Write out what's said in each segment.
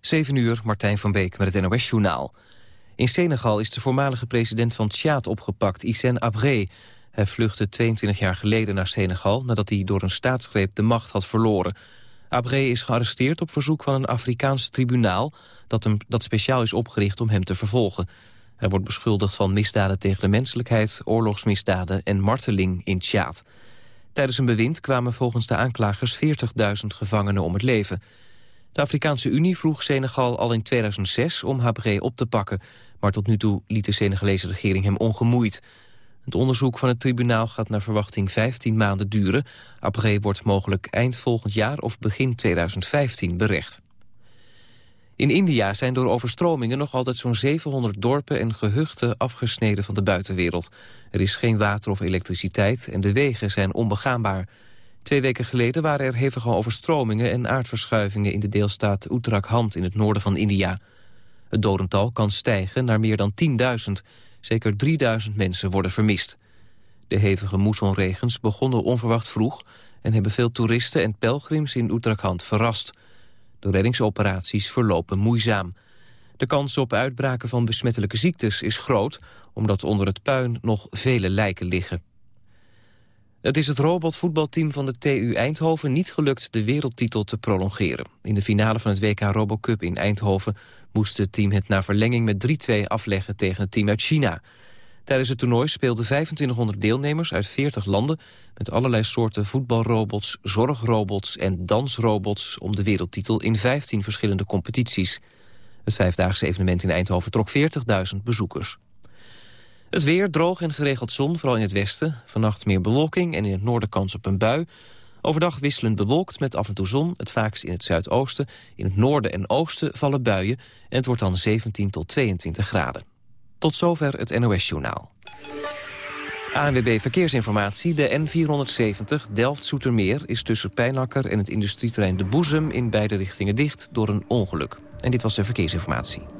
7 uur, Martijn van Beek met het NOS-journaal. In Senegal is de voormalige president van Tjaad opgepakt, Hissène Abré. Hij vluchtte 22 jaar geleden naar Senegal... nadat hij door een staatsgreep de macht had verloren. Abré is gearresteerd op verzoek van een Afrikaans tribunaal... Dat, dat speciaal is opgericht om hem te vervolgen. Hij wordt beschuldigd van misdaden tegen de menselijkheid... oorlogsmisdaden en marteling in Tjaad. Tijdens een bewind kwamen volgens de aanklagers 40.000 gevangenen om het leven... De Afrikaanse Unie vroeg Senegal al in 2006 om Habré op te pakken. Maar tot nu toe liet de Senegalese regering hem ongemoeid. Het onderzoek van het tribunaal gaat naar verwachting 15 maanden duren. Habré wordt mogelijk eind volgend jaar of begin 2015 berecht. In India zijn door overstromingen nog altijd zo'n 700 dorpen en gehuchten afgesneden van de buitenwereld. Er is geen water of elektriciteit en de wegen zijn onbegaanbaar. Twee weken geleden waren er hevige overstromingen en aardverschuivingen in de deelstaat Uttarakhand in het noorden van India. Het dodental kan stijgen naar meer dan 10.000. Zeker 3.000 mensen worden vermist. De hevige moessonregens begonnen onverwacht vroeg... en hebben veel toeristen en pelgrims in Uttarakhand verrast. De reddingsoperaties verlopen moeizaam. De kans op uitbraken van besmettelijke ziektes is groot... omdat onder het puin nog vele lijken liggen. Het is het robotvoetbalteam van de TU Eindhoven niet gelukt de wereldtitel te prolongeren. In de finale van het WK Robocup in Eindhoven moest het team het na verlenging met 3-2 afleggen tegen het team uit China. Tijdens het toernooi speelden 2500 deelnemers uit 40 landen... met allerlei soorten voetbalrobots, zorgrobots en dansrobots... om de wereldtitel in 15 verschillende competities. Het vijfdaagse evenement in Eindhoven trok 40.000 bezoekers. Het weer droog en geregeld zon, vooral in het westen. Vannacht meer bewolking en in het noorden kans op een bui. Overdag wisselend bewolkt met af en toe zon, het vaakst in het zuidoosten. In het noorden en oosten vallen buien en het wordt dan 17 tot 22 graden. Tot zover het NOS-journaal. ANWB Verkeersinformatie. De N470 Delft-Soetermeer is tussen Pijnakker en het industrieterrein De Boezem... in beide richtingen dicht door een ongeluk. En dit was de verkeersinformatie.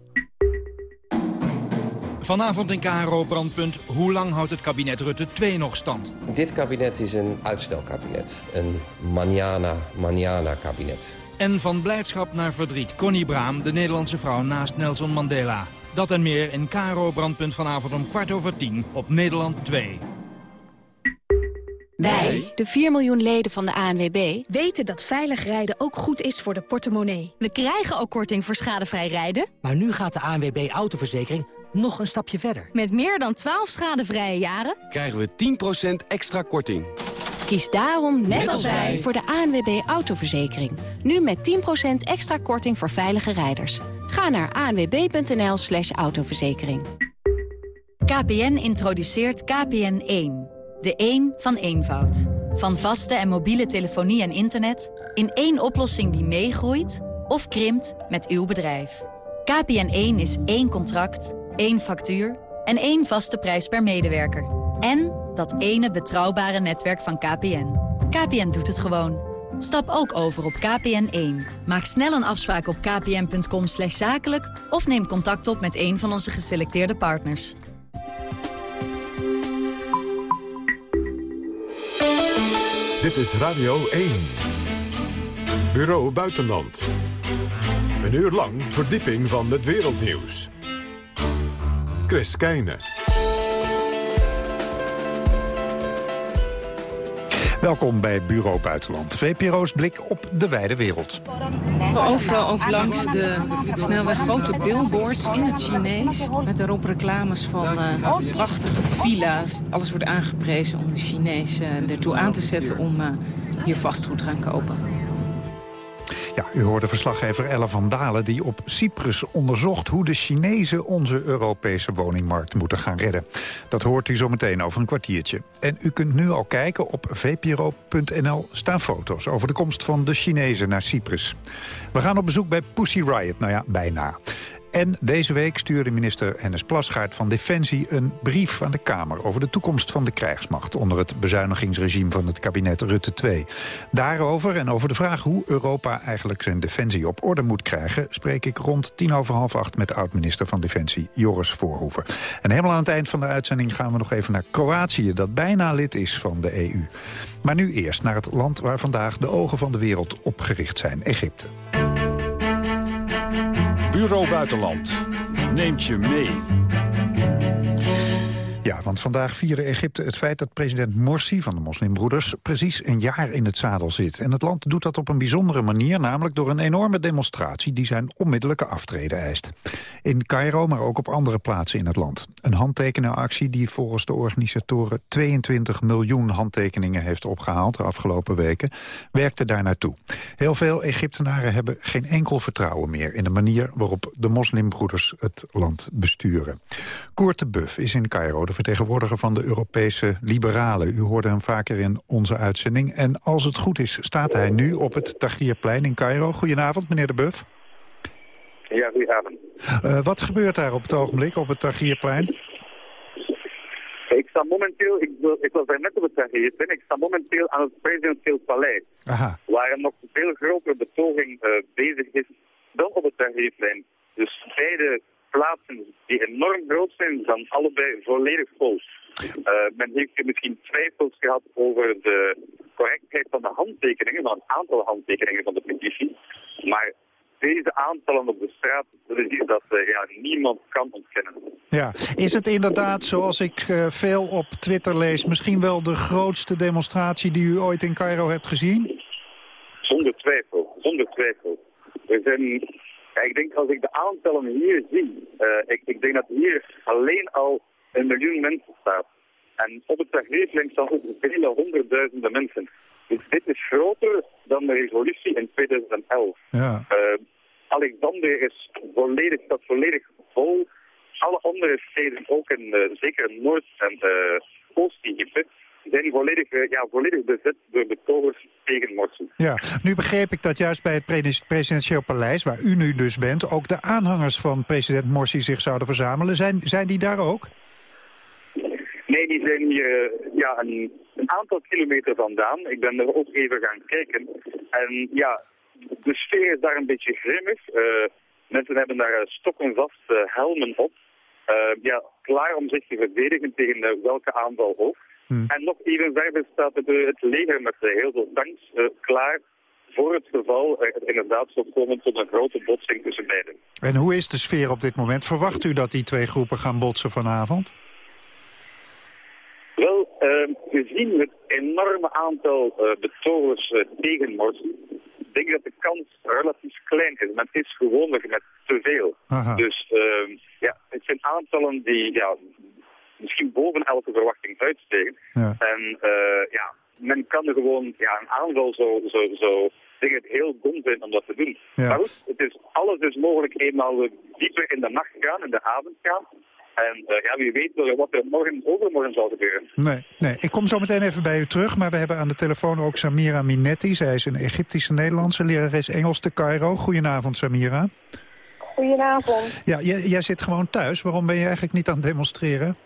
Vanavond in KRO Brandpunt. Hoe lang houdt het kabinet Rutte 2 nog stand? Dit kabinet is een uitstelkabinet. Een manana, manana kabinet. En van blijdschap naar verdriet. Connie Braam, de Nederlandse vrouw naast Nelson Mandela. Dat en meer in KRO Brandpunt vanavond om kwart over tien op Nederland 2. Wij, de 4 miljoen leden van de ANWB... weten dat veilig rijden ook goed is voor de portemonnee. We krijgen ook korting voor schadevrij rijden. Maar nu gaat de ANWB Autoverzekering nog een stapje verder. Met meer dan 12 schadevrije jaren... krijgen we 10% extra korting. Kies daarom, net, als wij, voor de ANWB Autoverzekering. Nu met 10% extra korting voor veilige rijders. Ga naar anwb.nl slash autoverzekering. KPN introduceert KPN1. De 1 van eenvoud. Van vaste en mobiele telefonie en internet... in één oplossing die meegroeit of krimpt met uw bedrijf. KPN1 is één contract één factuur en één vaste prijs per medewerker. En dat ene betrouwbare netwerk van KPN. KPN doet het gewoon. Stap ook over op KPN1. Maak snel een afspraak op kpn.com zakelijk... of neem contact op met een van onze geselecteerde partners. Dit is Radio 1. Bureau Buitenland. Een uur lang verdieping van het wereldnieuws. Chris Keijne. Welkom bij Bureau Buitenland. VPRO's blik op de wijde wereld. Overal ook langs de snelweg grote billboards in het Chinees. Met daarop reclames van uh, prachtige villa's. Alles wordt aangeprezen om de Chinezen ertoe aan te zetten om uh, hier vastgoed te gaan kopen. U hoorde verslaggever Elle van Dalen die op Cyprus onderzocht... hoe de Chinezen onze Europese woningmarkt moeten gaan redden. Dat hoort u zo meteen over een kwartiertje. En u kunt nu al kijken op vpro.nl staan foto's... over de komst van de Chinezen naar Cyprus. We gaan op bezoek bij Pussy Riot, nou ja, bijna. En deze week stuurde minister Hennis Plasgaard van Defensie een brief aan de Kamer over de toekomst van de krijgsmacht onder het bezuinigingsregime van het kabinet Rutte 2. Daarover en over de vraag hoe Europa eigenlijk zijn defensie op orde moet krijgen, spreek ik rond tien over half acht met oud-minister van Defensie Joris Voorhoeven. En helemaal aan het eind van de uitzending gaan we nog even naar Kroatië, dat bijna lid is van de EU. Maar nu eerst naar het land waar vandaag de ogen van de wereld op gericht zijn, Egypte. Bureau Buitenland neemt je mee. Ja, want vandaag vierde Egypte het feit dat president Morsi van de moslimbroeders precies een jaar in het zadel zit. En het land doet dat op een bijzondere manier, namelijk door een enorme demonstratie die zijn onmiddellijke aftreden eist. In Cairo, maar ook op andere plaatsen in het land. Een handtekenenactie die volgens de organisatoren 22 miljoen handtekeningen heeft opgehaald de afgelopen weken, werkte daar naartoe. Heel veel Egyptenaren hebben geen enkel vertrouwen meer in de manier waarop de moslimbroeders het land besturen. Koert Buff is in Cairo de vertegenwoordiger van de Europese Liberalen. U hoorde hem vaker in onze uitzending. En als het goed is, staat hij nu op het Tahrirplein in Cairo. Goedenavond, meneer de Buff. Ja, goedenavond. Uh, wat gebeurt daar op het ogenblik op het Tahrirplein? Ik sta momenteel, ik, ik was daar net op het Tahrirplein, ik sta momenteel aan het presidentieel paleis. Aha. Waar een nog veel grotere betoging uh, bezig is dan op het Tahrirplein. Dus beide plaatsen die enorm groot zijn, dan allebei volledig vol. Uh, men heeft misschien twijfels gehad over de correctheid van de handtekeningen, van het aantal handtekeningen van de petitie. Maar deze aantallen op de straat, dat is iets dat uh, ja, niemand kan ontkennen. Ja, is het inderdaad, zoals ik uh, veel op Twitter lees, misschien wel de grootste demonstratie die u ooit in Cairo hebt gezien? Zonder twijfel, zonder twijfel. Er zijn ja, ik denk als ik de aantallen hier zie, uh, ik, ik, denk dat hier alleen al een miljoen mensen staat. En op het Tahrirplein staan ook vele honderdduizenden mensen. Dus dit is groter dan de revolutie in 2011. Ja. Uh, Alexandrië is volledig, staat volledig vol. Alle andere steden, ook in, uh, zeker Noord- en Oost-Egypte, zijn volledig, uh, ja, volledig bezet door betogers tegen Morsi. Ja, nu begreep ik dat juist bij het presidentieel paleis, waar u nu dus bent, ook de aanhangers van president Morsi zich zouden verzamelen. Zijn, zijn die daar ook? Nee, die zijn hier ja, een, een aantal kilometer vandaan. Ik ben er ook even gaan kijken. En ja, de sfeer is daar een beetje grimmig. Uh, mensen hebben daar stokken vast uh, helmen op. Uh, ja, klaar om zich te verdedigen tegen welke aanval ook. Hmm. En nog even verder staat het, het leger met heel veel tanks klaar voor het geval er inderdaad zou komen tot een grote botsing tussen beiden. En hoe is de sfeer op dit moment? Verwacht u dat die twee groepen gaan botsen vanavond? Wel, uh, gezien het enorme aantal uh, betogers uh, tegen Morsi, denk ik dat de kans relatief klein is. Het is gewoonlijk met te veel. Aha. Dus uh, ja, het zijn aantallen die ja, misschien boven elke verwachting uitstegen. Ja. En ja, men kan er gewoon ja, een aanval zo, zo, zo denk het heel dom zijn om dat te doen. Ja. Maar goed, het is, alles is mogelijk eenmaal dieper in de nacht gaan, in de avond gaan. En uh, ja, wie weet wel wat er morgen overmorgen zal gebeuren. Nee, nee, ik kom zo meteen even bij u terug, maar we hebben aan de telefoon ook Samira Minetti. Zij is een Egyptische Nederlandse lerares Engels te Cairo. Goedenavond, Samira. Goedenavond. Ja, jij, jij zit gewoon thuis. Waarom ben je eigenlijk niet aan het demonstreren?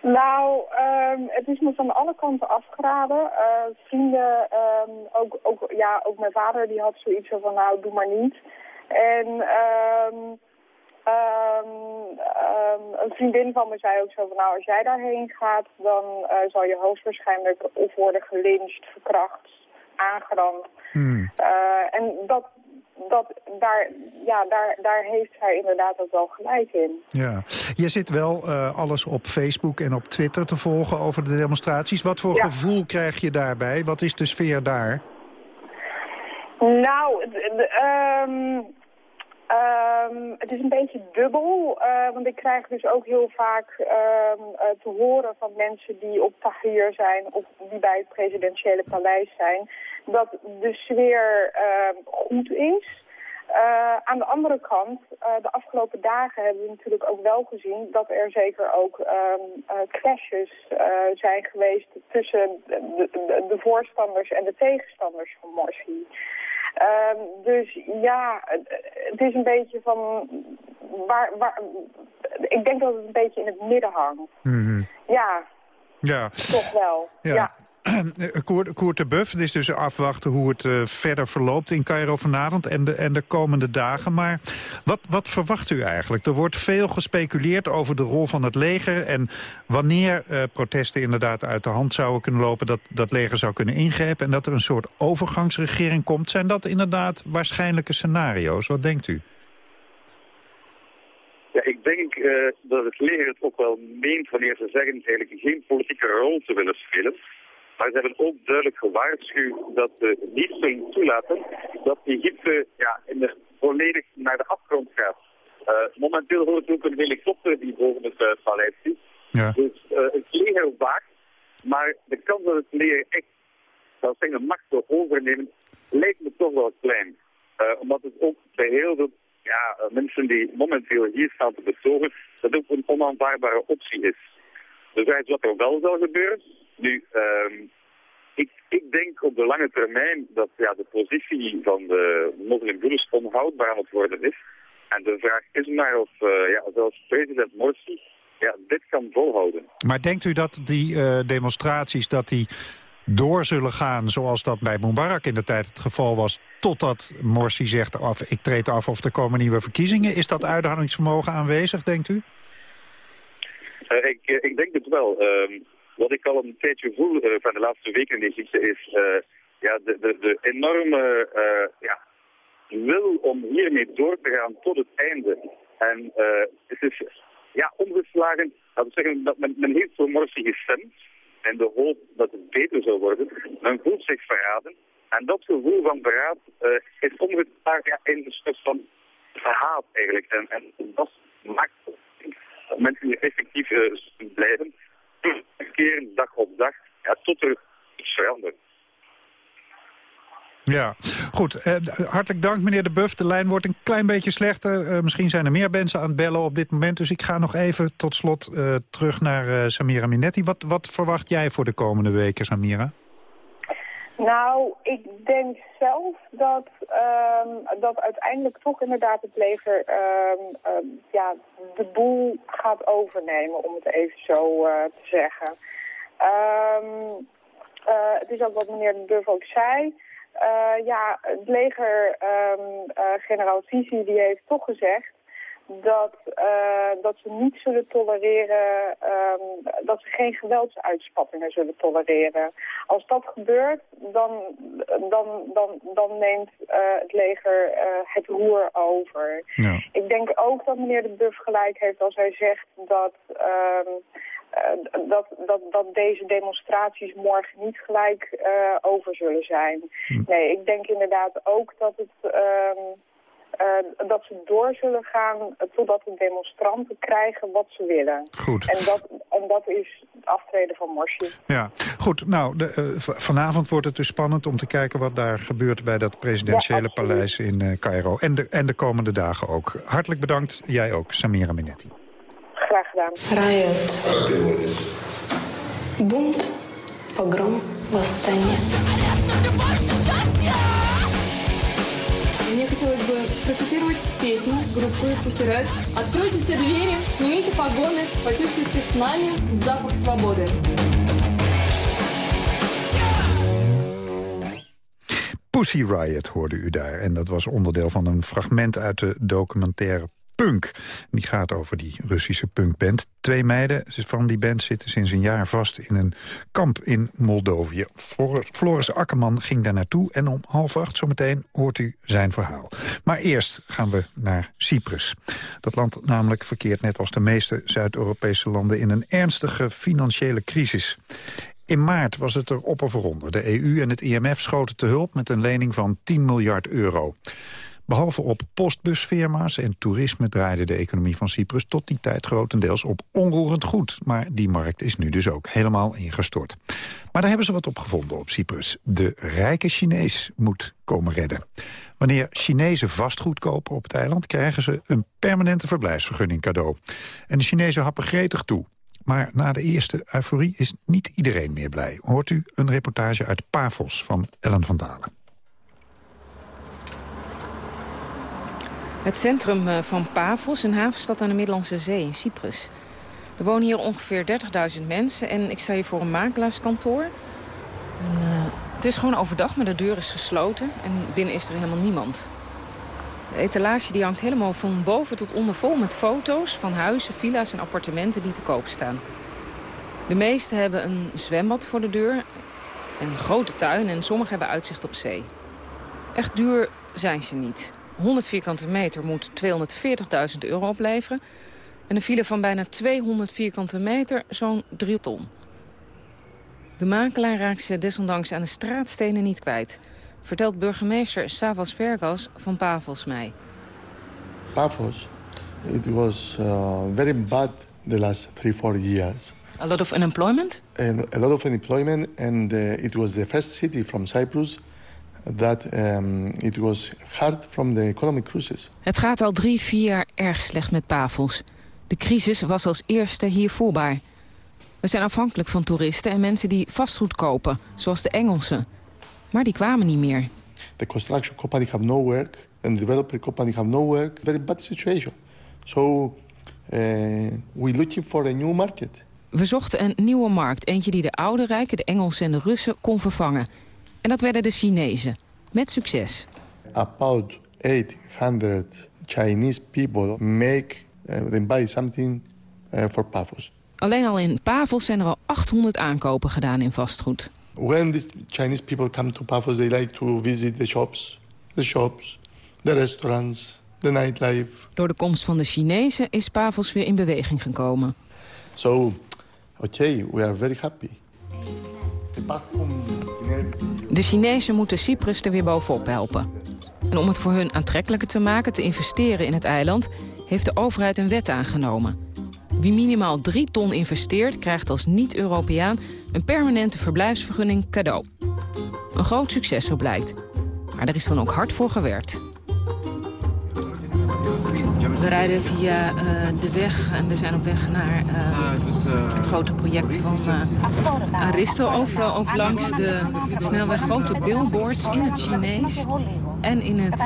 Nou, um, het is me van alle kanten afgeraden. Uh, vrienden, um, ook, ook, ja, ook mijn vader die had zoiets van, nou, doe maar niet. En... Um, een vriendin van me zei ook zo van, nou, als jij daarheen gaat, dan uh, zal je hoogstwaarschijnlijk of worden gelyncht, verkracht, aangerand. Hmm. Uh, en dat, dat, daar, ja, daar, daar heeft hij inderdaad ook wel gelijk in. Ja, je zit wel uh, alles op Facebook en op Twitter te volgen over de demonstraties. Wat voor ja. gevoel krijg je daarbij? Wat is de sfeer daar? Nou, um, Um, het is een beetje dubbel, uh, want ik krijg dus ook heel vaak um, uh, te horen van mensen die op Tahrir zijn of die bij het presidentiële paleis zijn. Dat de sfeer ehm, goed is. Uh, aan de andere kant, uh, de afgelopen dagen hebben we natuurlijk ook wel gezien dat er zeker ook um, uh, clashes zijn geweest tussen de, de, de, voorstanders en de tegenstanders van Morsi. Ehm, dus ja, het is een beetje van... Waar, waar, ik denk dat het een beetje in het midden hangt. Mm -hmm. Ja, ja, toch wel. ja. ja. Koert, Koert de Buff, het is dus afwachten hoe het uh, verder verloopt in Cairo vanavond en de, en de komende dagen. Maar wat, wat verwacht u eigenlijk? Er wordt veel gespeculeerd over de rol van het leger en wanneer uh, protesten inderdaad uit de hand zouden kunnen lopen, dat dat leger zou kunnen ingrijpen en dat er een soort overgangsregering komt. Zijn dat inderdaad waarschijnlijke scenario's? Wat denkt u? Ja, ik denk dat het leger het ook wel meent wanneer ze zeggen eigenlijk geen politieke rol te willen spelen. Maar ze hebben ook duidelijk gewaarschuwd dat ze niet zullen toelaten dat Egypte ja, in de, volledig naar de afgrond gaat. Uh, momenteel hoort ook een helikopter die boven het uh, paleis zit. Ja. Dus uh, het leger waakt, maar de kans dat het leger echt zal zeggen macht wil overnemen, lijkt me toch wel klein. omdat het ook bij heel veel ja, mensen die momenteel hier staan te betogen, dat ook een onaanvaardbare optie is. Is wat er wel zal gebeuren. Nu, um, ik, ik denk op de lange termijn dat ja, de positie van de moslimbroeders onhoudbaar aan het worden is. En de vraag is maar of uh, ja, zelfs president Morsi ja, dit kan volhouden. Maar denkt u dat die uh, demonstraties dat die door zullen gaan zoals dat bij Mubarak in de tijd het geval was... totdat Morsi zegt af, ik treed af of er komen nieuwe verkiezingen? Is dat uithoudingsvermogen aanwezig, denkt u? Uh, ik, ik denk het wel. Uh, wat ik al een tijdje voel uh, van de laatste weken in Egypte is uh, ja, de, de, enorme uh, ja, wil om hiermee door te gaan tot het einde. En het is ja, omgeslagen, laten we zeggen, dat men, men heeft voor Morsi gestemd en de hoop dat het beter zou worden. Men voelt zich verraden. En dat gevoel van verraad is omgeslagen ja, in een soort van verhaat eigenlijk. En, en dat maakt dat mensen hier effectief blijven keren dag op dag, ja, tot er iets verandert. Ja, goed. Eh, hartelijk dank meneer De Buff. De lijn wordt een klein beetje slechter. Uh, misschien zijn er meer mensen aan het bellen op dit moment. Dus ik ga nog even tot slot uh, terug naar Samira Minetti. Wat, wat verwacht jij voor de komende weken, Samira? Nou, ik denk zelf dat, um, dat uiteindelijk toch inderdaad het leger um, um, ja, de boel gaat overnemen, om het even zo uh, te zeggen. Uh, het is ook wat meneer De Buff ook zei. Uh, ja, het leger, generaal Sisi, die heeft toch gezegd dat, uh, dat ze niet zullen tolereren, um, dat ze geen geweldsuitspattingen zullen tolereren. Als dat gebeurt, dan, dan, dan, dan neemt uh, het leger uh, het roer over. Ja. Ik denk ook dat meneer de Buff gelijk heeft als hij zegt dat... Um, uh, dat, dat, dat deze demonstraties morgen niet gelijk uh, over zullen zijn. Hm. Nee, ik denk inderdaad ook dat het... Uh, uh, dat ze door zullen gaan totdat de demonstranten krijgen wat ze willen. Goed. En dat, en dat is het aftreden van Morsi. Ja, goed. Nou, de, uh, vanavond wordt het dus spannend om te kijken wat daar gebeurt bij dat presidentiële ja, paleis in uh, Cairo. En de, en de komende dagen ook. Hartelijk bedankt. Jij ook, Samira Minetti. Graag gedaan. Riot. Бунт, погром, восстание. Мне хотелось бы процитировать песню группы Pussy Riot. Откройте все двери, снимите погоны, почувствуйте с нами запах свободы. Pussy Riot hoorde u daar. En dat was onderdeel van een fragment uit de documentaire Punk. Die gaat over die Russische punkband. Twee meiden van die band zitten sinds een jaar vast in een kamp in Moldovië. Floris Akkerman ging daar naartoe en om half acht zometeen hoort u zijn verhaal. Maar eerst gaan we naar Cyprus. Dat land namelijk verkeert net als de meeste Zuid-Europese landen in een ernstige financiële crisis. In maart was het er op eronder. De EU en het IMF schoten te hulp met een lening van 10 miljard euro. Behalve op postbusfirma's en toerisme draaide de economie van Cyprus tot die tijd grotendeels op onroerend goed. Maar die markt is nu dus ook helemaal ingestort. Maar daar hebben ze wat op gevonden op Cyprus. De rijke Chinees moet komen redden. Wanneer Chinezen vastgoed kopen op het eiland... krijgen ze een permanente verblijfsvergunning cadeau. En de Chinezen happen gretig toe. Maar na de eerste euforie is niet iedereen meer blij. Hoort u een reportage uit Pavos van Ellen van Dalen. Het centrum eh, van Pavos, een havenstad aan de Middellandse Zee in Cyprus. Er wonen hier ongeveer 30.000 mensen en ik sta hier voor een makelaarskantoor. En, uh, het is gewoon overdag, maar de deur is gesloten en binnen is er helemaal niemand. De etalage die hangt helemaal van boven tot onder vol met foto's van huizen, villa's en appartementen die te koop staan. De meeste hebben een zwembad voor de deur, een grote tuin en sommigen hebben uitzicht op zee. Echt duur zijn ze niet. 100 vierkante meter moet 240.000 euro opleveren. En een file van bijna 200 vierkante meter zo'n 3 ton. De makelaar raakt ze desondanks aan de straatstenen niet kwijt. Vertelt burgemeester Savas Vergas van Pavos mij. Pavos, it was uh, very bad the last three, four years. A lot of unemployment? And a lot of unemployment and uh, it was the first city from Cyprus that um, it was hard from the economic crisis. Het gaat al drie, vier jaar erg slecht met Pavos. De crisis was als eerste hier voelbaar. We zijn afhankelijk van toeristen en mensen die vastgoed kopen, zoals de Engelsen. Maar die kwamen niet meer. The construction company have no work and the developer company have no work. Very bad situation. So uh, we looking for a new market. We zochten een nieuwe markt, eentje die de oude rijken, de Engelsen en de Russen kon vervangen. En dat werden de Chinezen. Met succes. About 800 Chinese people make uh, they buy something uh, for Pavos. Alleen al in Pavos zijn er al 800 aankopen gedaan in vastgoed. When these Chinese people come to Pavos, they like to visit the shops, the shops, the restaurants, the nightlife. Door de komst van de Chinezen is Pavos weer in beweging gekomen. So, okay, we are very happy. De Chinezen moeten Cyprus er weer bovenop helpen. En om het voor hun aantrekkelijker te maken te investeren in het eiland... heeft de overheid een wet aangenomen. Wie minimaal drie ton investeert, krijgt als niet-Europeaan... een permanente verblijfsvergunning cadeau. Een groot succes, zo blijkt. Maar er is dan ook hard voor gewerkt. We rijden via uh, de weg en we zijn op weg naar uh, het grote project van uh, Aristo. Overal ook langs de snelweg grote billboards in het Chinees en in het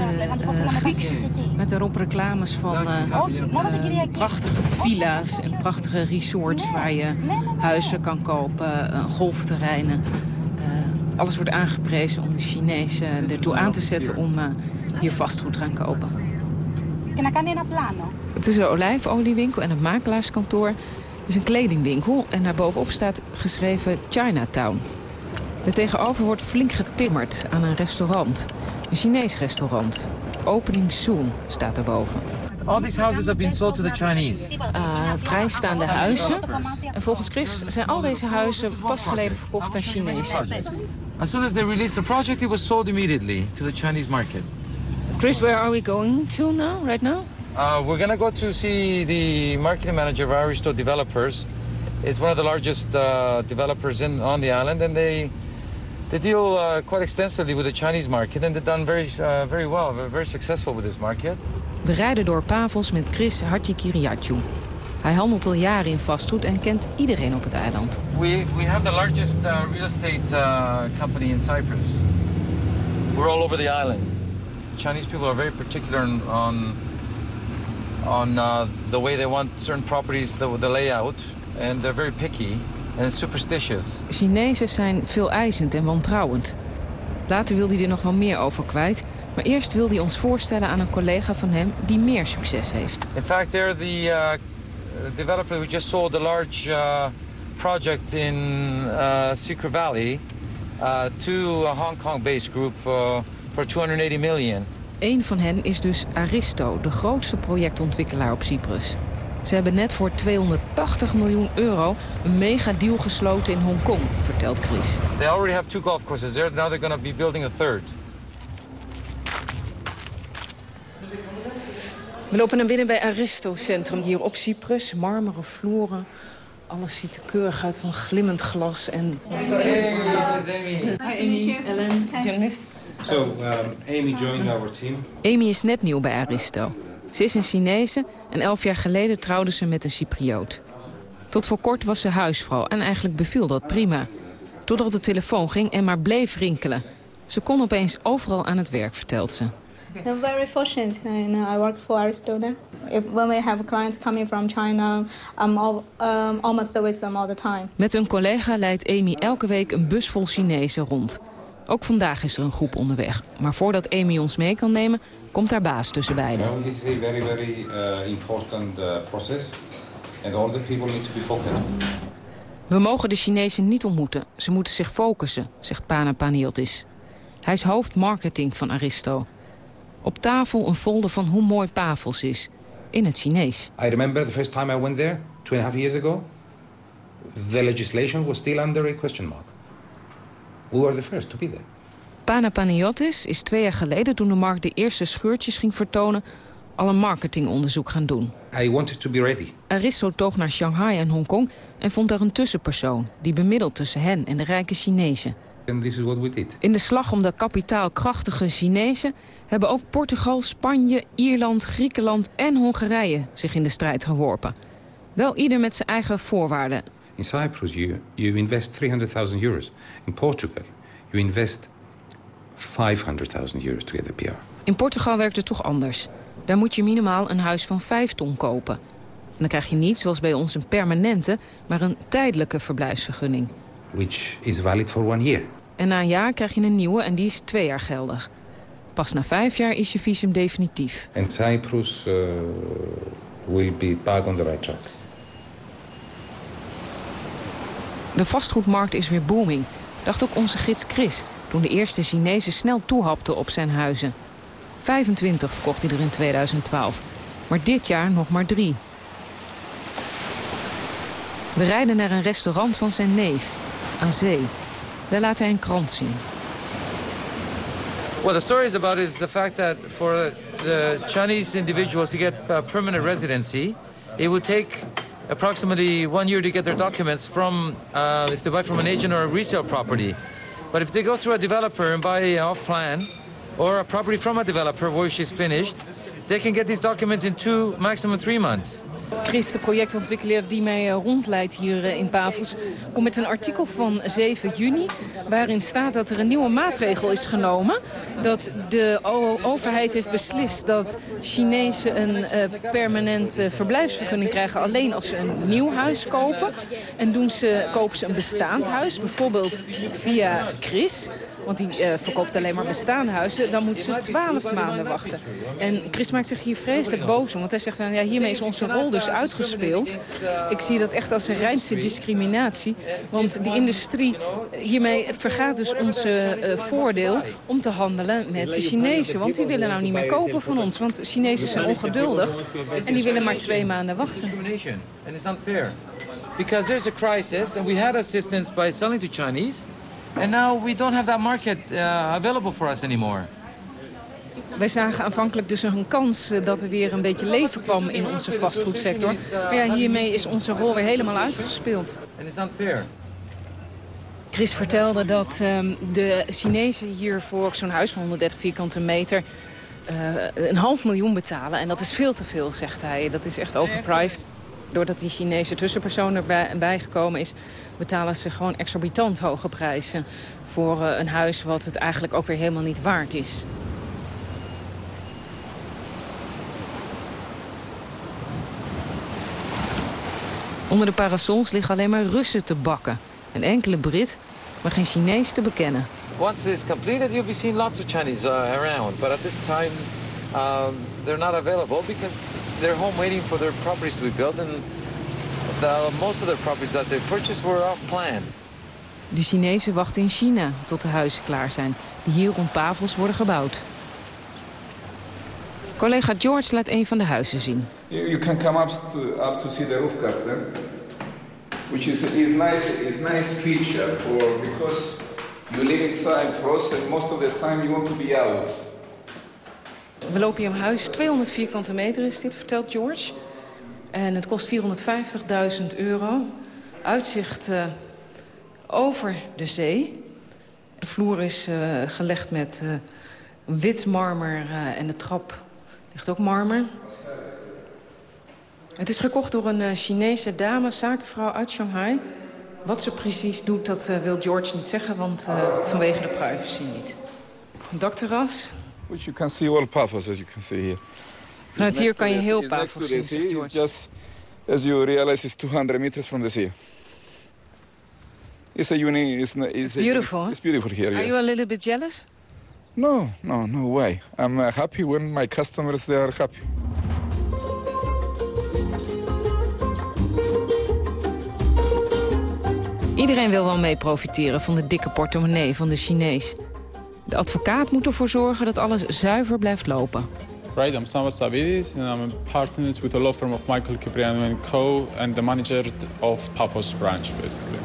Grieks. Met daarop reclames van prachtige villa's en prachtige resorts... waar je huizen kan kopen, golfterreinen. alles wordt aangeprezen om de Chinezen ertoe aan te zetten om hier vastgoed te gaan kopen. Het is een olijfoliewinkel en het makelaarskantoor is een kledingwinkel. En daarbovenop staat geschreven Chinatown. Er tegenover wordt flink getimmerd aan een restaurant. Een Chinees restaurant. Opening soon staat daarboven. All these houses have been sold to the Chinese. Uh, vrijstaande huizen. En volgens Chris zijn al deze huizen pas geleden verkocht aan Chinezen. As soon as they released the project, it was sold immediately to the Chinese market. Chris, where are we going to now, right now? Uh, we're going to go to see the marketing manager of Aristo Developers. It's one of the largest uh, developers in, on the island, and they they deal uh, quite extensively with the Chinese market, and they've done very, uh, very well, very successful with this market. We rijden door Pavos met Chris Hatjikiriachu. Hij handelt al jaren in vastgoed en kent iedereen op het eiland. We, we have the largest uh, real estate uh, company in Cyprus. We're all over the island. Chinese people are very particular on on uh, the way they want certain properties, the, the layout, and they're very picky and superstitious. Chinezen zijn veel eisend en wantrouwend. Later wil hij er nog wel meer over kwijt. Maar eerst wil hij ons voorstellen aan een collega van hem die meer succes heeft. In fact, they're the uh, developer who just sold a large uh, project in uh, Secret Valley uh, to a Hong Kong-based group for 280 million. Een van hen is dus Aristo, de grootste projectontwikkelaar op Cyprus. Ze hebben net voor 280 miljoen euro een mega deal gesloten in Hongkong, vertelt Chris. They already have two golf courses there. Now they're going to be building a third. We lopen naar binnen bij Aristo Centrum, hier op Cyprus. Marmeren vloeren. Alles ziet er keurig uit van glimmend glas en... Hey, Amy, Ellen, journalist. So, um, Amy joined our team. Amy is net nieuw bij Aristo. Ze is een Chinese en elf jaar geleden trouwde ze met een Cypriot. Tot voor kort was ze huisvrouw en eigenlijk beviel dat prima. Totdat de telefoon ging en maar bleef rinkelen. Ze kon opeens overal aan het werk, vertelt ze. I'm very fortunate, and I work for Aristotle. If when we have clients coming from China, I'm all, um, almost with them all the time. Met een collega leidt Amy elke week een bus vol Chinezen rond. Ook vandaag is er een groep onderweg. Maar voordat Amy ons mee kan nemen, komt haar baas tussen beiden. Now, this is a very, very uh, important uh, process, and all the people need to be focused. We mogen de Chinezen niet ontmoeten. Ze moeten zich focussen, zegt Pana Paniotis. Hij is hoofd marketing van Aristo. Op tafel een folder van hoe mooi Pavels is. In het Chinees. I remember the first time I went there, two and a half years ago. The legislation was still under a question mark. We were the first to be there. Pana Paniotis is twee jaar geleden, toen de markt de eerste scheurtjes ging vertonen... al een marketingonderzoek gaan doen. I wanted to be ready. Aristo toog naar Shanghai en Hongkong en vond daar een tussenpersoon... die bemiddelt tussen hen en de rijke Chinezen. And this is what we did. In de slag om de kapitaalkrachtige Chinezen... hebben ook Portugal, Spanje, Ierland, Griekenland en Hongarije zich in de strijd geworpen. Wel ieder met zijn eigen voorwaarden. In Cyprus, you, you invest 300,000 euros. In Portugal, you invest 500,000 euros to get the PR. In Portugal werkt het toch anders. Daar moet je minimaal een huis van 5 ton kopen. En dan krijg je niet, zoals bij ons, een permanente... maar een tijdelijke verblijfsvergunning. Which is valid for one year. En na een jaar krijg je een nieuwe en die is twee jaar geldig. Pas na vijf jaar is je visum definitief. And Cyprus uh, will be back on the right track. De vastgoedmarkt is weer booming, dacht ook onze gids Chris... toen de eerste Chinezen snel toehapten op zijn huizen. 25 verkocht hij er in 2012, maar dit jaar nog maar drie. We rijden naar een restaurant van zijn neef, aan zee. Daar laat hij een krant zien. What the story is about is the fact that for the Chinese individuals to get permanent residency, it would take approximately one year to get their documents from, uh, if they buy from an agent or a resale property. But if they go through a developer and buy off plan, or a property from a developer where she's finished, they can get these documents in two, maximum three months. Chris, de projectontwikkelaar die mij eh, rondleidt hier eh, in Pavels... komt met een artikel van 7 juni... waarin staat dat er een nieuwe maatregel is genomen. Dat de overheid heeft beslist dat Chinezen een uh, permanente verblijfsvergunning krijgen... alleen als ze een nieuw huis kopen. En doen ze, kopen ze een bestaand huis, bijvoorbeeld via Chris... Want die uh, verkoopt alleen maar bestaande huizen. Dan moeten ze twaalf maanden wachten. En Chris maakt zich hier vreselijk boos om. Want hij zegt, ja, hiermee is onze rol dus uitgespeeld. Ik zie dat echt als een reinste discriminatie. Want die industrie, hiermee vergaat dus onze uh, voordeel om te handelen met de Chinezen. Want die willen nou niet meer kopen van ons. Want Chinezen zijn ongeduldig. En die willen maar twee maanden wachten. And unfair. Because there's a crisis and we had assistance by selling to Chinese. And now we don't have that market uh, available for us anymore. Wij zagen aanvankelijk dus een kans eh, dat er weer een beetje leven kwam in onze vastgoedsector. Maar ja, hiermee is onze rol weer helemaal uitgespeeld. And it's unfair. Chris vertelde dat um, de Chinezen hier voor zo'n huis van 130 vierkante meter... Uh, een half miljoen betalen. En dat is veel te veel, zegt hij. Dat is echt overpriced. Doordat die Chinese tussenpersoon erbij gekomen is... betalen ze gewoon exorbitant hoge prijzen... voor uh, een huis wat het eigenlijk ook weer helemaal niet waard is. Onder de parasols liggen alleen maar Russen te bakken. Een enkele Brit, maar geen Chinees te bekennen. Once it's completed, you'll be lots of Chinese uh, around. But at this time, um, they're not available because they're home waiting for their properties to be built. And the, most of the properties that they purchased were off plan. De Chinezen wachten in China tot de huizen klaar zijn, die hier rond Pavels worden gebouwd. Collega George laat een van de huizen zien. You, can come up to, up to see the roof curtain, which is is nice is nice feature for because you live inside and most of the time you want to be out. We lopen hier om huis. 200 vierkante meter is dit, vertelt George. En het kost 450.000 euro. Uitzicht uh, over de zee. De vloer is uh, gelegd met uh, wit marmer en de trap ligt ook marmer. Het is gekocht door een Chinese dame, zakenvrouw uit Shanghai. Wat ze precies doet, dat wil George niet zeggen, want vanwege de privacy niet. Dakterras. Which you can see all Paphos, as you can see here. Vanuit hier kan je heel Paphos zien, zegt George. Just, as you realize, it's 200 meters from the sea. It's a unique. It's, it's, it's beautiful. A, it's beautiful here. Are yes. you a little bit jealous? No, no, no way. I'm uh, happy when my customers they are happy. Iedereen wil wel mee profiteren van de dikke portemonnee van de Chinees. De advocaat moet ervoor zorgen dat alles zuiver blijft lopen. Right, I'm Samas Savidis and I'm partners with a law firm of Michael Kipriano Co. and the manager of Paphos branch, basically.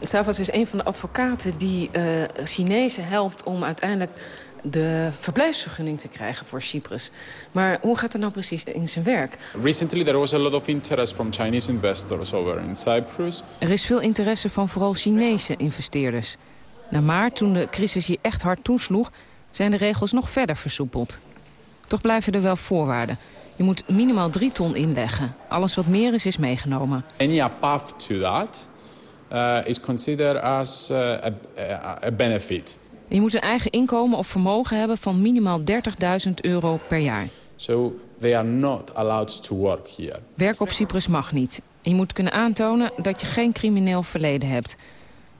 Savas is een van de advocaten die uh, Chinezen helpt om uiteindelijk de verblijfsvergunning te krijgen voor Cyprus. Maar hoe gaat het nou precies in zijn werk? Recently there was a lot of interest from Chinese investors over in Cyprus. Er is veel interesse van vooral Chinese investeerders. Nou, maar toen de crisis hier echt hard toesloeg, zijn de regels nog verder versoepeld. Toch blijven er wel voorwaarden. Je moet minimaal drie ton inleggen. Alles wat meer is, is meegenomen. Any above to that uh, is considered as uh, a, a benefit. Je moet een eigen inkomen of vermogen hebben van minimaal 30.000 euro per jaar. So they are not allowed to work here. Werk op Cyprus mag niet. Je moet kunnen aantonen dat je geen crimineel verleden hebt.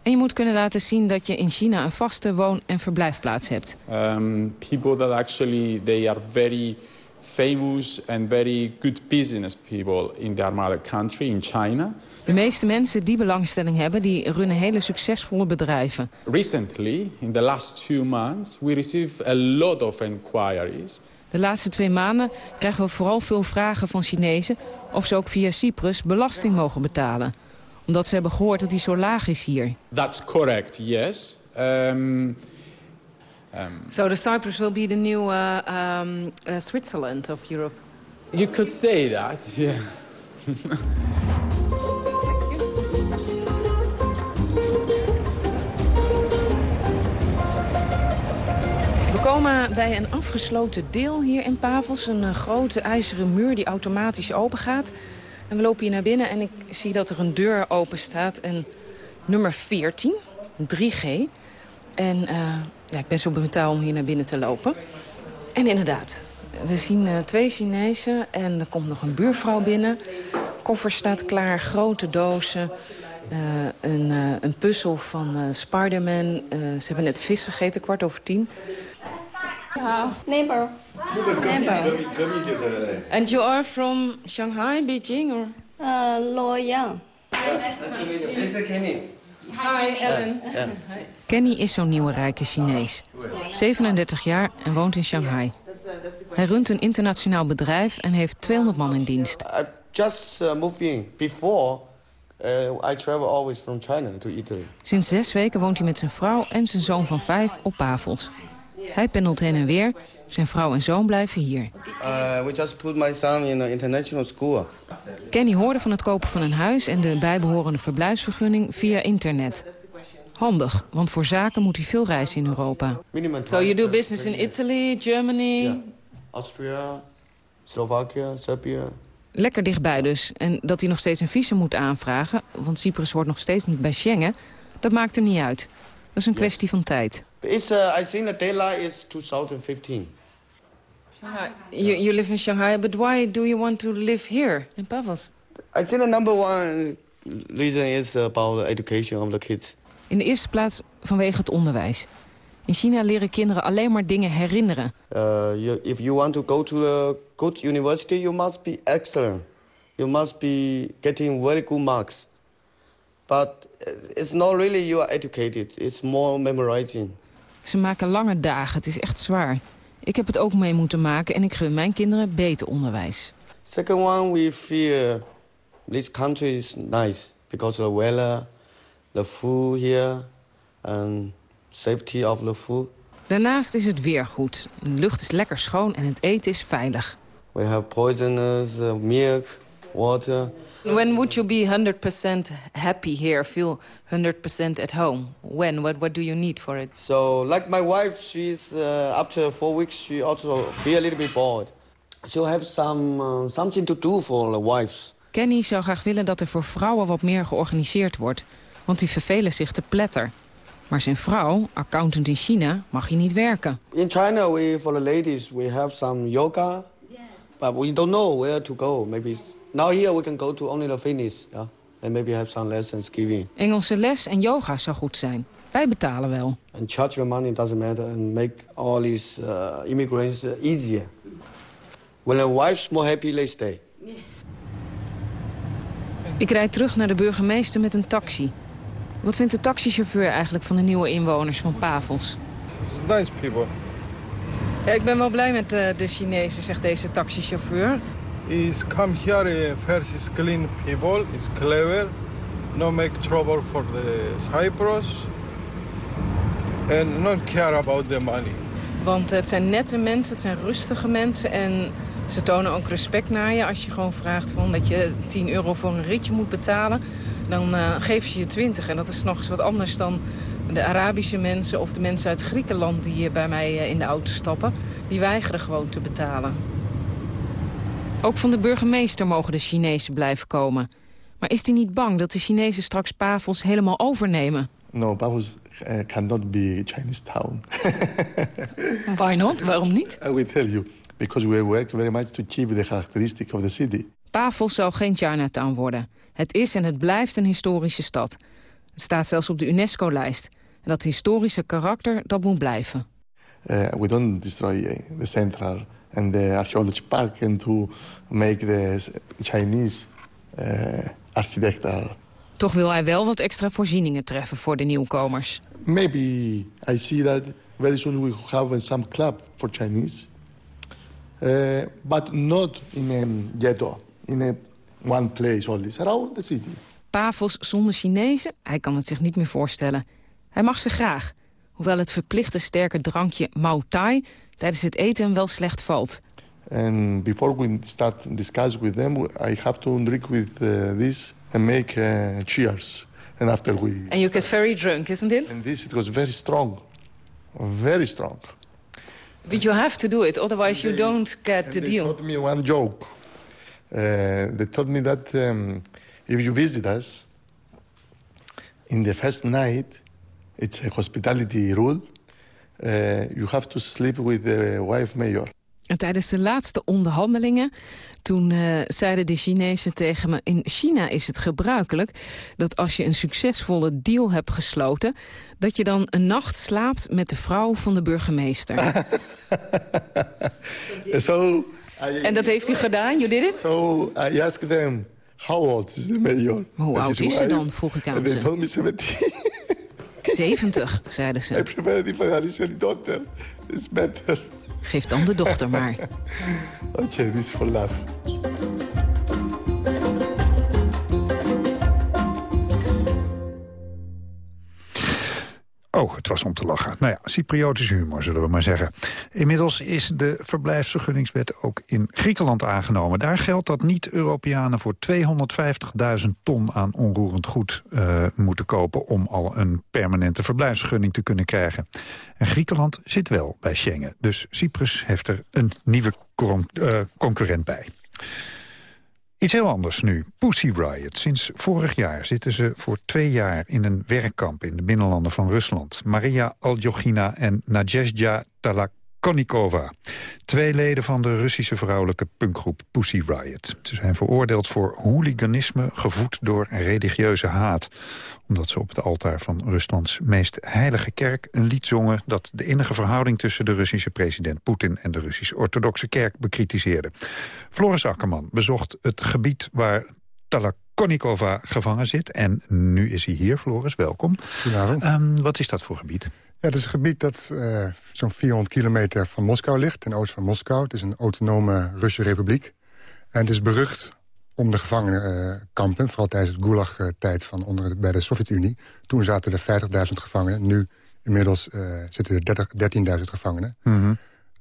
En je moet kunnen laten zien dat je in China een vaste woon- en verblijfplaats hebt. Um, people that actually they are very famous and very good business people in their mother country, in China. De meeste mensen die belangstelling hebben, die runnen hele succesvolle bedrijven. Recently, in the last two months, we receive a lot of inquiries. De laatste twee maanden krijgen we vooral veel vragen van Chinezen... of ze ook via Cyprus belasting mogen betalen. Omdat ze hebben gehoord dat die zo laag is hier. That's correct, yes. Um, um, so the Cyprus will be the new uh, um, uh, Switzerland of Europe. You could say that, yeah. We komen bij een afgesloten deel hier in Pavels. Een uh, grote ijzeren muur die automatisch open gaat. En we lopen hier naar binnen en ik zie dat er een deur open staat. En nummer 14, 3G. En uh, ja, ik ben zo brutaal om hier naar binnen te lopen. En inderdaad, we zien uh, twee Chinezen en er komt nog een buurvrouw binnen. Koffer staat klaar, grote dozen. Uh, een, een puzzel van uh, Spider-Man. ze hebben net vis gegeten, kwart over tien. Ja, neighbor. Neighbor. And you are from Shanghai, Beijing, or? Uh, Luoyang. Hi, Ellen. Kenny is zo'n nieuwe rijke Chinees. 37 jaar en woont in Shanghai. Hij runt een internationaal bedrijf en heeft 200 man in dienst. I just uh, moved in. Before, uh, I travel always from China to Italy. Sinds zes weken woont hij met zijn vrouw en zijn zoon van vijf op Pavels. Hij pendelt heen en weer. Zijn vrouw en zoon blijven hier. Uh, we just put my son in an international school. Kenny hoorde van het kopen van een huis en de bijbehorende verblijfsvergunning via internet. Handig, want voor zaken moet hij veel reizen in Europa. So you do business in Italy, Germany? Yeah. Austria, Slovakia, Serbia. Lekker dichtbij dus. En dat hij nog steeds een visum moet aanvragen... want Cyprus hoort nog steeds niet bij Schengen... dat maakt hem niet uit. Dat is een kwestie van tijd. It's, uh, I think the deadline is 2015. Shanghai. You, you live in Shanghai, but why do you want to live here in Pavos? I think the number one reason is about the education of the kids. In de eerste plaats vanwege het onderwijs. In China leren kinderen alleen maar dingen herinneren. Uh, you, if you want to go to a good university, you must be excellent. You must be getting very good marks. But it's not really you are educated. It's more memorizing. Ze maken lange dagen. Het is echt zwaar. Ik heb het ook mee moeten maken en ik gun mijn kinderen beter onderwijs. Second one, we feel this country is nice because of the weather, the food here, and safety of the food. Daarnaast is het weer goed. De lucht is lekker schoon en het eten is veilig. We have poisonous milk, water. When would you be 100% happy here, feel 100% at home? When? What, what do you need for it? So, like my wife, she's uh, after four weeks, she also feel a little bit bored. She'll have some uh, something to do for the wives. Kenny zou graag willen dat er voor vrouwen wat meer georganiseerd wordt. Want die vervelen zich te pletter. Maar zijn vrouw, accountant in China, mag hier niet werken. In China, we for the ladies, we have some yoga. But we don't know where to go. Maybe now here we can go to only the fitness. Yeah? And maybe have some lessons giving. Engelse les en yoga zou goed zijn. Wij betalen wel. And charge your money doesn't matter and make all these uh, immigrants uh, easier. When a wife's more happy, they stay. Ik rijd terug naar de burgemeester met een taxi. Wat vindt de taxichauffeur eigenlijk van de nieuwe inwoners van Pavels? It's nice people. Ja, ik ben wel blij met de, de Chinezen, zegt deze taxichauffeur. Is come here uh, first is clean people, is clever, no make trouble for the Cyprus, and not care about the money. Want het zijn nette mensen, het zijn rustige mensen en ze tonen ook respect naar je. Als je gewoon vraagt van dat je 10 euro voor een ritje moet betalen, dan uh, geven ze je 20. En dat is nog eens wat anders dan de Arabische mensen of de mensen uit Griekenland die bij mij uh, in de auto stappen. Die weigeren gewoon te betalen. Ook van de burgemeester mogen de Chinezen blijven komen. Maar is hij niet bang dat de Chinezen straks Pavels helemaal overnemen? No, Pavos uh, cannot be Chinese town. Why not? Waarom niet? I will tell you. Because we work very much to keep the characteristic of the city. Pavels zal geen Chinatown worden. Het is en het blijft een historische stad. Het staat zelfs op de UNESCO-lijst. En dat historische karakter, dat moet blijven. Uh, we don't destroy the central and the archaeology park and to make the Chinese uh, architecture. Toch wil hij wel wat extra voorzieningen treffen voor de nieuwkomers. Maybe I see that very soon we have some club for Chinese. Uh, but not in a ghetto, in a one place only, around the city. Pavels zonder Chinezen, hij kan het zich niet meer voorstellen. Hij mag ze graag, hoewel het verplichte sterke drankje Mao Tai tijdens het eten wel slecht valt. And before we start discuss with them, I have to drink with uh, this and make uh, cheers. And after we... And you get very drunk, isn't it? And this, it was very strong. Very strong. But you have to do it, otherwise you don't get the they deal. taught me one joke. Uh, they told me that um, if you visit us, in the first night, it's a hospitality rule, uh, you have to sleep with the wife mayor. En tijdens de laatste onderhandelingen, toen uh, zeiden de Chinezen tegen me... in China is het gebruikelijk dat als je een succesvolle deal hebt gesloten... dat je dan een nacht slaapt met de vrouw van de burgemeester. so, I, en dat heeft u gedaan? You did it? So I asked them, how old is the mayor? Hoe oud is ze dan, vroeg ik aan they ze. told me 70. 70, zeiden ze. prefer if I is a daughter. It's better. Geef dan de dochter maar. Okay, this is for love. Oh, het was om te lachen. Nou ja, Cypriotische humor, zullen we maar zeggen. Inmiddels is de verblijfsvergunningswet ook in Griekenland aangenomen. Daar geldt dat niet-Europeanen voor 250.000 ton aan onroerend goed uh, moeten kopen... om al een permanente verblijfsvergunning te kunnen krijgen. En Griekenland zit wel bij Schengen. Dus Cyprus heeft er een nieuwe uh, concurrent bij. Iets heel anders nu. Pussy Riot. Sinds vorig jaar zitten ze voor twee jaar in een werkkamp in de binnenlanden van Rusland. Maria Aljogina en Nadezhda Talakonikova. Twee leden van de Russische vrouwelijke punkgroep Pussy Riot. Ze zijn veroordeeld voor hooliganisme gevoed door religieuze haat. Omdat ze op het altaar van Ruslands meest heilige kerk een lied zongen... dat de innige verhouding tussen de Russische president Poetin... en de Russische orthodoxe kerk bekritiseerde. Floris Akkerman bezocht het gebied waar Talakonikova gevangen zit. En nu is hij hier. Floris, welkom. Goedenavond. Um, wat is dat voor gebied? Ja, het is een gebied dat uh, zo'n 400 kilometer van Moskou ligt, ten oosten van Moskou. Het is een autonome Russische republiek. En het is berucht om de gevangenenkampen, uh, vooral tijdens het Gulag-tijd van onder bij de Sovjet-Unie. Toen zaten er 50.000 gevangenen, nu Inmiddels zitten er 13.000 gevangenen. Mhm.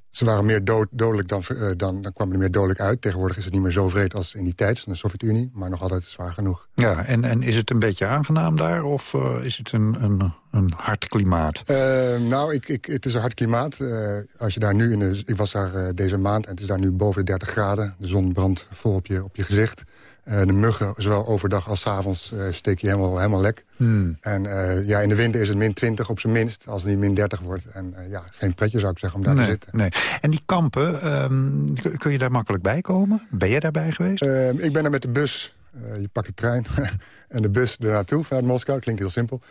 Ze waren meer dood, dodelijk dan, uh, dan, dan kwamen er meer dodelijk uit. Tegenwoordig is het niet meer zo vreed als in die tijd van de Sovjet-Unie. Maar nog altijd zwaar genoeg. Ja, en, en is het een beetje aangenaam daar? Of uh, is het een, een, een hard klimaat? Uh, nou, ik, ik, het is een hard klimaat. als je daar nu in de, ik was daar deze maand en het is daar nu boven de 30 graden. De zon brandt vol op je, op je gezicht. Uh, de muggen, zowel overdag als avonds, uh, steek je helemaal, helemaal lek. Hmm. En uh, ja, in de winter is het min 20 op zijn minst, als het niet min 30 wordt. En ja, geen pretje zou ik zeggen om daar nee, te zitten. Nee. En die kampen, um, kun je daar makkelijk bij komen? Ben je daarbij geweest? Ehm, ik ben er met de bus. je pakt de trein en de bus ernaartoe vanuit Moskou. Klinkt heel simpel.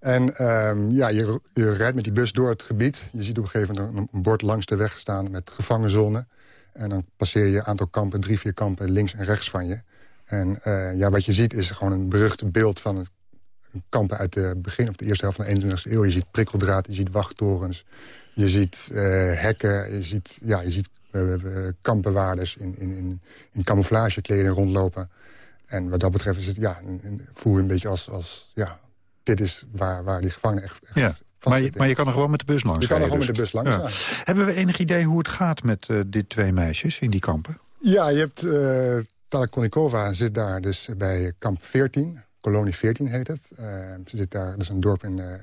En um, ja, je, je, rijdt met die bus door het gebied. Je ziet op een gegeven moment een bord langs de weg staan met gevangenzone. En dan passeer je een aantal kampen, drie, vier kampen links en rechts van je. En uh, ja, wat je ziet is gewoon een berucht beeld van het kampen uit de begin of de eerste helft van de 21e eeuw. Je ziet prikkeldraad, je ziet wachttorens, je ziet uh, hekken, je ziet, ja, je ziet uh, kampenwaarders in, in, in, in camouflagekleding rondlopen. En wat dat betreft is het, ja, een, een, voel je een beetje als, als ja, dit is waar, waar die gevangenen echt, echt ja. Maar je, maar je kan er gewoon met de bus langs Je kan er gewoon dus. met de bus langs ja. Hebben we enig idee hoe het gaat met uh, die twee meisjes in die kampen? Ja, je hebt... Uh, Tala Konikova zit daar dus bij kamp 14. Kolonie 14 heet het. Uh, ze zit daar, dat is een dorp in... Uh,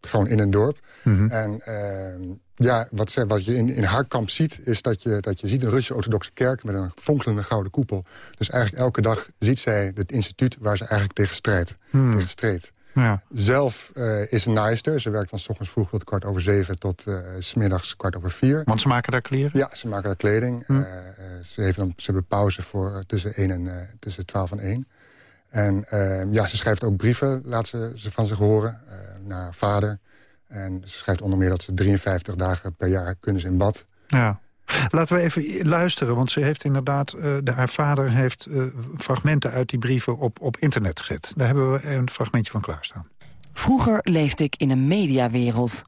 gewoon in een dorp. Mhm. Mm -hmm. En uh, ja, wat, ze, wat je in, in haar kamp ziet... is dat je, dat je ziet een Russische orthodoxe kerk... met een fonkelende gouden koepel. Dus eigenlijk elke dag ziet zij het instituut... waar ze eigenlijk tegen strijdt. Hmm. Tegen streed. Ja. Zelf uh, is een naaister. Ze werkt van s ochtends vroeg tot kwart over zeven... tot uh, smiddags kwart over vier. Want ze maken daar kleren? Ja, ze maken daar kleding. Hm. Uh, ze, heeft dan, ze hebben pauze voor tussen, 1 en, tussen 12 en 1. En ja, ze schrijft ook brieven, laat ze, ze van zich horen, naar haar vader. En ze schrijft onder meer dat ze 53 dagen per jaar kunnen ze in bad. Ja. Laten we even luisteren, want ze heeft inderdaad... Uh, de, haar vader heeft uh, fragmenten uit die brieven op, op internet gezet. Daar hebben we een fragmentje van klaarstaan. Vroeger leefde ik in een mediawereld.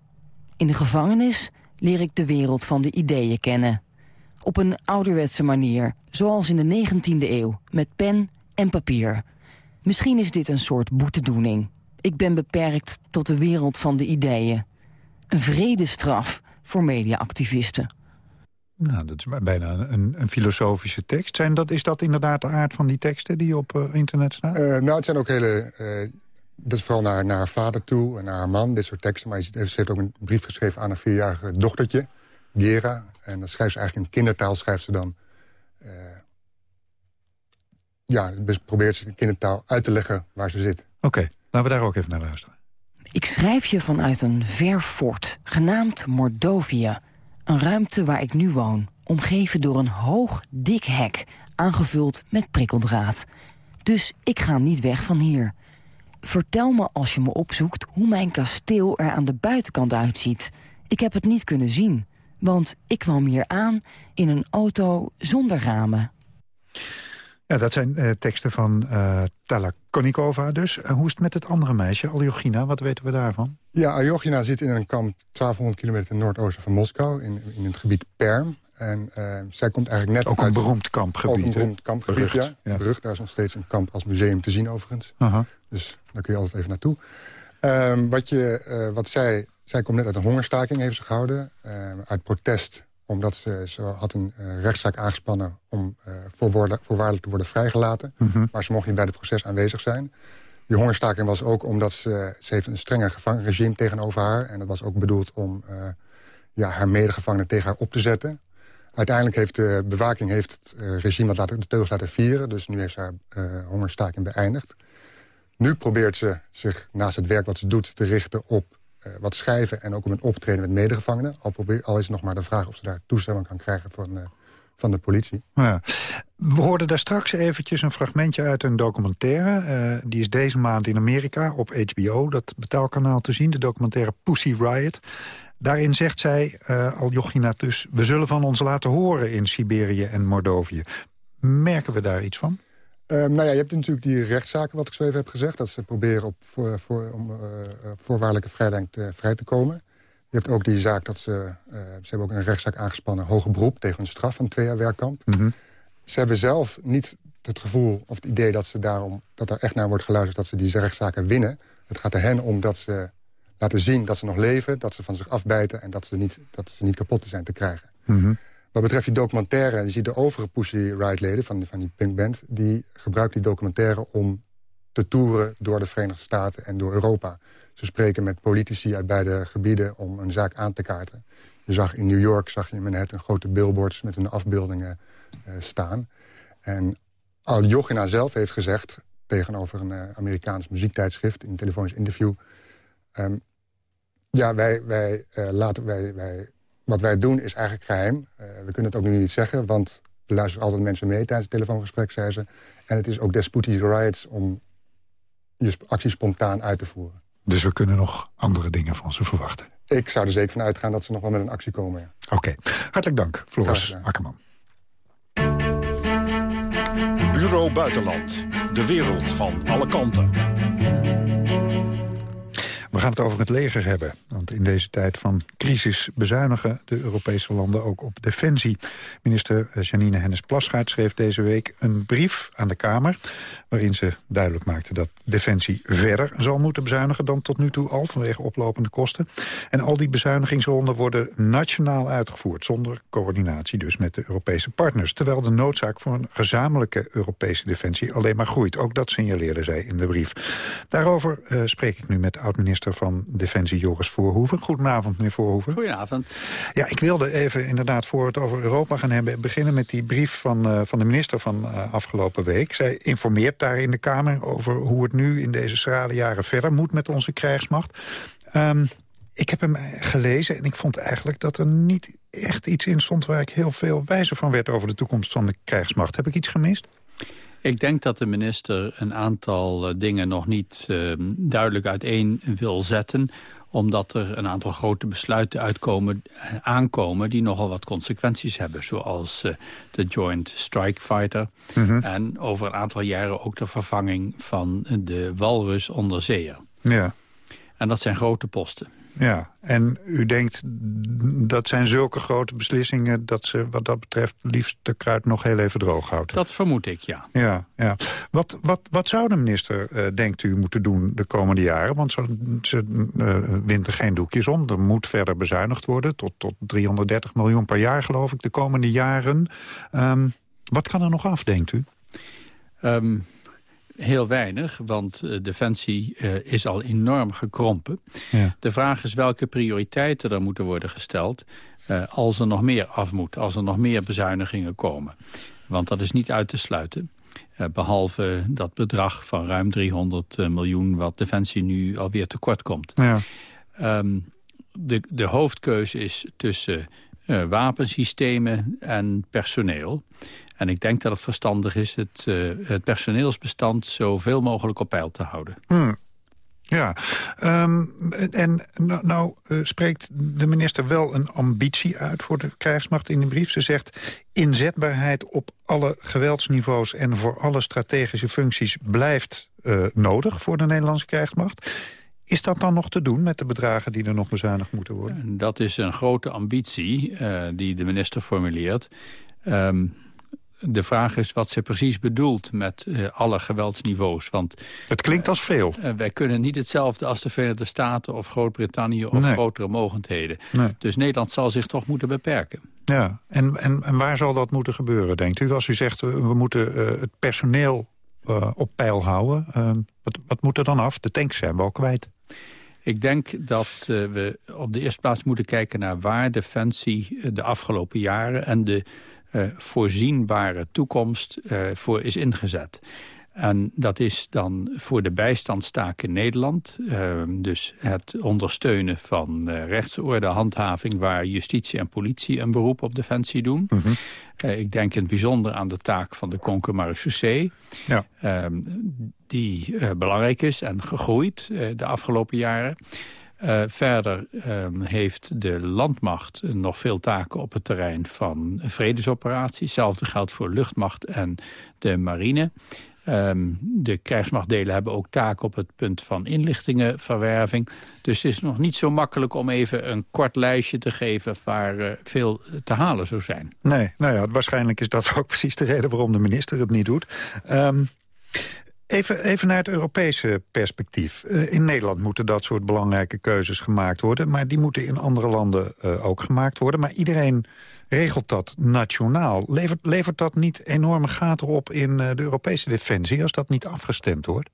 In de gevangenis leer ik de wereld van de ideeën kennen. Op een ouderwetse manier, zoals in de 19e eeuw, met pen en papier. Misschien is dit een soort boetedoening. Ik ben beperkt tot de wereld van de ideeën. Een vredestraf voor mediaactivisten. Nou, dat is bijna een, een, filosofische tekst. Zijn dat, is dat inderdaad de aard van die teksten die op uh, internet staan? Uh, nou, het zijn ook hele... Uh, dat is vooral naar, naar haar vader toe en naar haar man, dit soort teksten. Maar ze heeft ook een brief geschreven aan een vierjarige dochtertje, Gera. En dat schrijft ze eigenlijk in kindertaal, schrijft ze dan... Uh, ja, dus probeert ze in kindertaal uit te leggen waar ze zit. Oké, okay, laten we daar ook even naar luisteren. Ik schrijf je vanuit een ver fort, genaamd Mordovia... Een ruimte waar ik nu woon, omgeven door een hoog, dik hek... aangevuld met prikkeldraad. Dus ik ga niet weg van hier. Vertel me als je me opzoekt hoe mijn kasteel er aan de buitenkant uitziet. Ik heb het niet kunnen zien, want ik kwam hier aan in een auto zonder ramen. Ja, dat zijn uh, teksten van uh, Tala Konikova dus. Uh, hoe is het met het andere meisje, Aljogina? Wat weten we daarvan? Ja, Aljogina zit in een kamp 1200 kilometer ten noordoosten van Moskou... in, in het gebied Perm. En zij komt eigenlijk net Ook uit... een beroemd kampgebied, Ook een beroemd kampgebied, Berucht, ja. ja. Berucht, daar is nog steeds een kamp als museum te zien overigens. Aha. Dus daar kun je altijd even naartoe. Um, wat, je, wat zij... Zij komt net uit een hongerstaking, heeft ze gehouden. Um, uit protest omdat ze, ze had een uh, rechtszaak aangespannen om uh, voorwaardelijk te worden vrijgelaten. Mm -hmm. Maar ze mocht niet bij het proces aanwezig zijn. Die hongerstaking was ook omdat ze, ze heeft een strenger gevangenregime tegenover haar. En dat was ook bedoeld om uh, ja, haar medegevangenen tegen haar op te zetten. Uiteindelijk heeft de bewaking heeft het regime wat laten, de teugels laten vieren. Dus nu heeft ze haar hongerstaking beëindigd. Nu probeert ze zich naast het werk wat ze doet te richten op wat schrijven... en ook om een optreden met medegevangenen. Al, probeer, al is het nog maar de vraag of ze daar toestemming kan krijgen van, uh, van de politie. Ja. We hoorden daar straks eventjes een fragmentje uit een documentaire. Uh, die is deze maand in Amerika op HBO, dat betaalkanaal te zien. De documentaire Pussy Riot. Daarin zegt zij, al Jochina dus... we zullen van ons laten horen in Siberië en Mordovië. Merken we daar iets van? Uh, nou ja, je hebt natuurlijk die rechtszaken, wat ik zo even heb gezegd. Dat ze proberen op voor, voor, om uh, voorwaardelijke vrijheid te, vrij te komen. Je hebt ook die zaak dat ze... Uh, ze hebben ook een rechtszaak aangespannen, hoger beroep... tegen een straf van twee jaar werkkamp. Mm -hmm. Ze hebben zelf niet het gevoel of het idee dat, ze daarom, dat er echt naar wordt geluisterd... dat ze die rechtszaken winnen. Het gaat er hen om dat ze laten zien dat ze nog leven, dat ze van zich afbijten... en dat ze niet, dat ze niet kapot zijn te krijgen. Mhm. Wat betreft die documentaire, je ziet de overige Pussy Riot-leden van, van die punkband... die gebruiken die documentaire om te toeren door de Verenigde Staten en door Europa. Ze spreken met politici uit beide gebieden om een zaak aan te kaarten. Je zag in New York, zag je in Manhattan grote billboards met hun afbeeldingen eh, staan. En Al Jochina zelf heeft gezegd tegenover een eh, Amerikaans muziektijdschrift... in een telefonisch interview... ehm, ja, wij, wij, eh, laten, wij, wij, wat wij doen is eigenlijk geheim. Eh, we kunnen het ook nu niet zeggen, want er luisteren altijd mensen mee... tijdens het telefoongesprek, zei ze. En het is ook des Putin's rights om je actie spontaan uit te voeren. Dus we kunnen nog andere dingen van ze verwachten. Ik zou er zeker van uitgaan dat ze nog wel met een actie komen. Ja. Oké, hartelijk dank, Floris Akkerman. Bureau Buitenland. De wereld van alle kanten. We gaan het over het leger hebben. Want in deze tijd van crisis bezuinigen de Europese landen ook op defensie. Minister Janine Hennis-Plasgaard schreef deze week een brief aan de Kamer... waarin ze duidelijk maakte dat defensie verder zal moeten bezuinigen... dan tot nu toe al, vanwege oplopende kosten. En al die bezuinigingsronden worden nationaal uitgevoerd... zonder coördinatie dus met de Europese partners. Terwijl de noodzaak voor een gezamenlijke Europese defensie alleen maar groeit. Ook dat signaleerde zij in de brief. Daarover eh, spreek ik nu met oud-minister van Defensie Joris Voorhoeven. Goedenavond, meneer Voorhoeven. Goedenavond. Ja, ik wilde even inderdaad voor het over Europa gaan hebben... beginnen met die brief van, eh, van de minister van eh, afgelopen week. Zij informeert daar in de Kamer over hoe het nu in deze schrale jaren verder moet met onze krijgsmacht. Ehm, ik heb hem gelezen en ik vond eigenlijk dat er niet echt iets in stond... waar ik heel veel wijzer van werd over de toekomst van de krijgsmacht. Heb ik iets gemist? Ik denk dat de minister een aantal eh, dingen nog niet eh, duidelijk uiteen wil zetten omdat er een aantal grote besluiten uitkomen, eh, aankomen... die nogal wat consequenties hebben. Zoals eh, de Joint Strike Fighter. Mhm. En over een aantal jaren ook de vervanging van de walrus onderzeeër. Ja. En dat zijn grote posten. Ja, en u denkt dat zijn zulke grote beslissingen... dat ze wat dat betreft liefst de kruid nog heel even droog houdt. Dat vermoed ik, ja. Ja, ja. Wat, wat, wat zou de minister, eh, denkt u, moeten doen de komende jaren? Want ze, ze eh, wint er geen doekjes om. Er moet verder bezuinigd worden, tot, tot 330 miljoen per jaar, geloof ik, de komende jaren. Ehm, wat kan er nog af, denkt u? Ehm, heel weinig, want eh, Defensie eh, is al enorm gekrompen. Ja. De vraag is welke prioriteiten er moeten worden gesteld... eh, als er nog meer af moet, als er nog meer bezuinigingen komen. Want dat is niet uit te sluiten. Eh, behalve dat bedrag van ruim 300 eh, miljoen... wat Defensie nu alweer tekort komt. Ja. Ehm, de, de hoofdkeuze is tussen wapensystemen en personeel. En ik denk dat het verstandig is het, eh, het personeelsbestand zoveel mogelijk op peil te houden. Hmm. Ja, Ehm, en nou, nou eh, spreekt de minister wel een ambitie uit voor de krijgsmacht in de brief. Ze zegt inzetbaarheid op alle geweldsniveaus en voor alle strategische functies blijft eh, nodig voor de Nederlandse krijgsmacht. Is dat dan nog te doen met de bedragen die er nog bezuinigd moeten worden? En Dat is een grote ambitie die de minister formuleert. Ehm, de vraag is wat ze precies bedoelt met eh, alle geweldsniveaus. Want, het klinkt als veel. eh, wij kunnen niet hetzelfde als de Verenigde Staten of Groot-Brittannië of Nee. grotere mogendheden. Nee. Dus Nederland zal zich toch moeten beperken. Ja, en, en, en waar zal dat moeten gebeuren, denkt u? Als u zegt, eh, we moeten eh, het personeel eh, op peil houden. eh, wat, wat moet er dan af? De tanks zijn we al kwijt. Ik denk dat eh, we op de eerste plaats moeten kijken naar waar Defensie eh, de afgelopen jaren en de eh, voorzienbare toekomst eh, voor is ingezet. En dat is dan voor de bijstandstaak in Nederland. eh, dus het ondersteunen van eh, rechtsorde, handhaving... waar justitie en politie een beroep op defensie doen. Eh, ik denk in het bijzonder aan de taak van de Conquer. Ja. Ehm, die eh, belangrijk is en gegroeid eh, de afgelopen jaren. Eh, verder ehm, heeft de landmacht nog veel taken op het terrein van vredesoperaties. Hetzelfde geldt voor luchtmacht en de marine. Ehm, de krijgsmachtdelen hebben ook taken op het punt van inlichtingenverwerving. Dus het is nog niet zo makkelijk om even een kort lijstje te geven... waar eh, veel te halen zou zijn. Nee, nou ja, waarschijnlijk is dat ook precies de reden waarom de minister het niet doet. Ehm, Even, even naar het Europese perspectief. Uh, in Nederland moeten dat soort belangrijke keuzes gemaakt worden... maar die moeten in andere landen uh, ook gemaakt worden. Maar iedereen regelt dat nationaal. Levert, levert dat niet enorme gaten op in uh, de Europese defensie... als dat niet afgestemd wordt?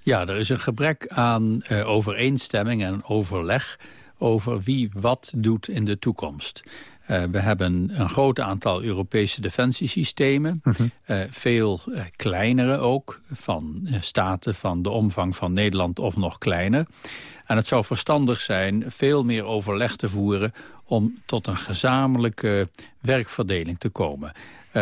Ja, er is een gebrek aan overeenstemming en overleg over wie wat doet in de toekomst. Uh, we hebben een groot aantal Europese defensiesystemen. -hmm. uh, veel uh, kleinere ook, van staten van de omvang van Nederland of nog kleiner. En het zou verstandig zijn veel meer overleg te voeren... om tot een gezamenlijke werkverdeling te komen.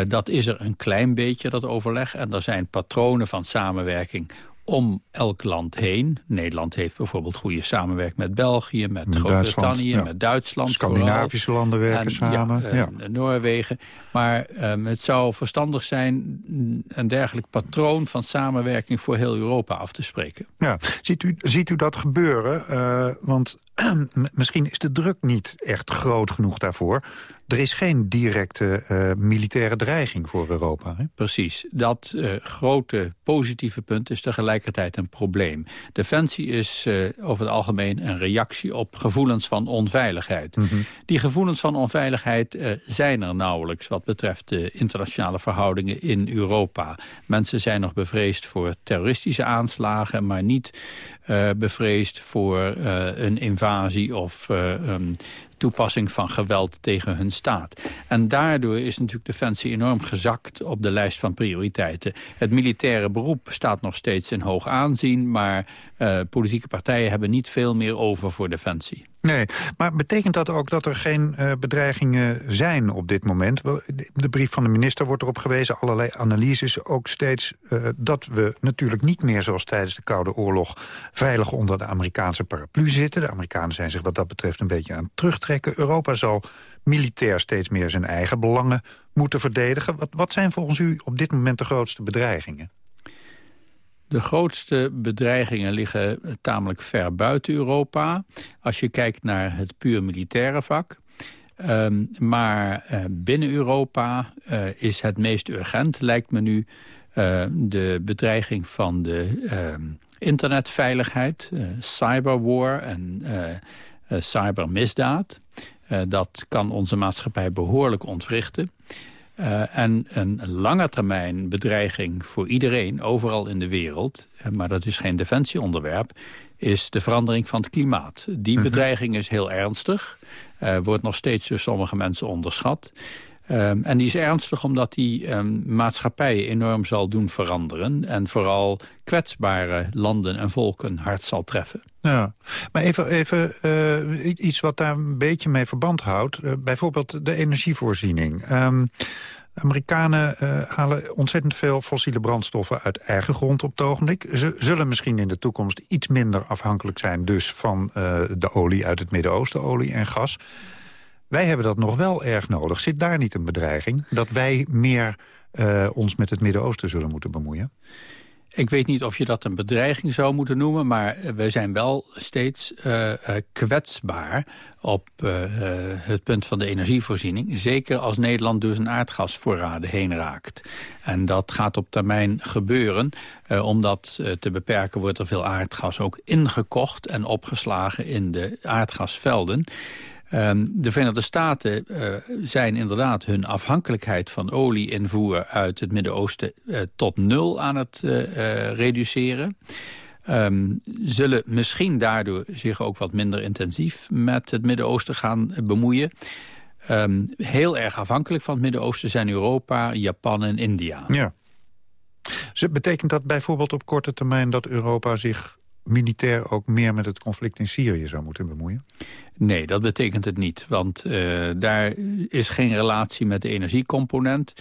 dat is er een klein beetje, dat overleg. En er zijn patronen van samenwerking om elk land heen. Nederland heeft bijvoorbeeld goede samenwerking met België, met, met Groot-Brittannië, ja. met Duitsland. Scandinavische vooral. landen werken en, samen. Ja, ja. Noorwegen. Maar um, het zou verstandig zijn een dergelijk patroon van samenwerking voor heel Europa af te spreken. Ja. Ziet, u, ziet u dat gebeuren? Uh, want misschien is de druk niet echt groot genoeg daarvoor. Er is geen directe uh, militaire dreiging voor Europa. Hè? Precies. Dat uh, grote positieve punt is tegelijkertijd een probleem. Defensie is uh, over het algemeen een reactie op gevoelens van onveiligheid. Mm -hmm. Die gevoelens van onveiligheid zijn er nauwelijks... wat betreft de internationale verhoudingen in Europa. Mensen zijn nog bevreesd voor terroristische aanslagen... maar niet bevreesd voor een invasie of um, toepassing van geweld tegen hun staat. En daardoor is natuurlijk Defensie enorm gezakt op de lijst van prioriteiten. Het militaire beroep staat nog steeds in hoog aanzien... maar uh, politieke partijen hebben niet veel meer over voor Defensie. Nee, maar betekent dat ook dat er geen uh, bedreigingen zijn op dit moment? De brief van de minister wordt erop gewezen, allerlei analyses ook steeds... Uh, dat we natuurlijk niet meer zoals tijdens de Koude Oorlog... veilig onder de Amerikaanse paraplu zitten. De Amerikanen zijn zich wat dat betreft een beetje aan het Europa zal militair steeds meer zijn eigen belangen moeten verdedigen. Wat, wat zijn volgens u op dit moment de grootste bedreigingen? De grootste bedreigingen liggen tamelijk ver buiten Europa. Als je kijkt naar het puur militaire vak. Um, maar uh, binnen Europa uh, is het meest urgent, lijkt me nu... Uh, de bedreiging van de internetveiligheid, cyberwar en cybermisdaad. dat kan onze maatschappij behoorlijk ontwrichten. Uh, en een lange termijn bedreiging voor iedereen, overal in de wereld... maar dat is geen defensieonderwerp, is de verandering van het klimaat. Die -hmm. bedreiging is heel ernstig, uh, wordt nog steeds door sommige mensen onderschat... Um, en die is ernstig omdat die um, maatschappijen enorm zal doen veranderen... en vooral kwetsbare landen en volken hard zal treffen. Ja, maar even, even uh, iets wat daar een beetje mee verband houdt. Uh, bijvoorbeeld de energievoorziening. Um, Amerikanen uh, halen ontzettend veel fossiele brandstoffen uit eigen grond op het ogenblik. Ze zullen misschien in de toekomst iets minder afhankelijk zijn... dus van de olie uit het Midden-Oosten, olie en gas... Wij hebben dat nog wel erg nodig. Zit daar niet een bedreiging? Dat wij meer uh, ons met het Midden-Oosten zullen moeten bemoeien? Ik weet niet of je dat een bedreiging zou moeten noemen... maar we zijn wel steeds uh, kwetsbaar op het punt van de energievoorziening. Zeker als Nederland dus een aardgasvoorraden heen raakt. En dat gaat op termijn gebeuren. Uh, om dat te beperken wordt er veel aardgas ook ingekocht... en opgeslagen in de aardgasvelden. Um, de Verenigde Staten uh, zijn inderdaad hun afhankelijkheid van olieinvoer uit het Midden-Oosten uh, tot nul aan het uh, reduceren. Um, zullen misschien daardoor zich ook wat minder intensief met het Midden-Oosten gaan bemoeien. Um, heel erg afhankelijk van het Midden-Oosten zijn Europa, Japan en India. Ja. Betekent dat bijvoorbeeld op korte termijn dat Europa zich militair ook meer met het conflict in Syrië zou moeten bemoeien? Nee, dat betekent het niet. Want uh, daar is geen relatie met de energiecomponent.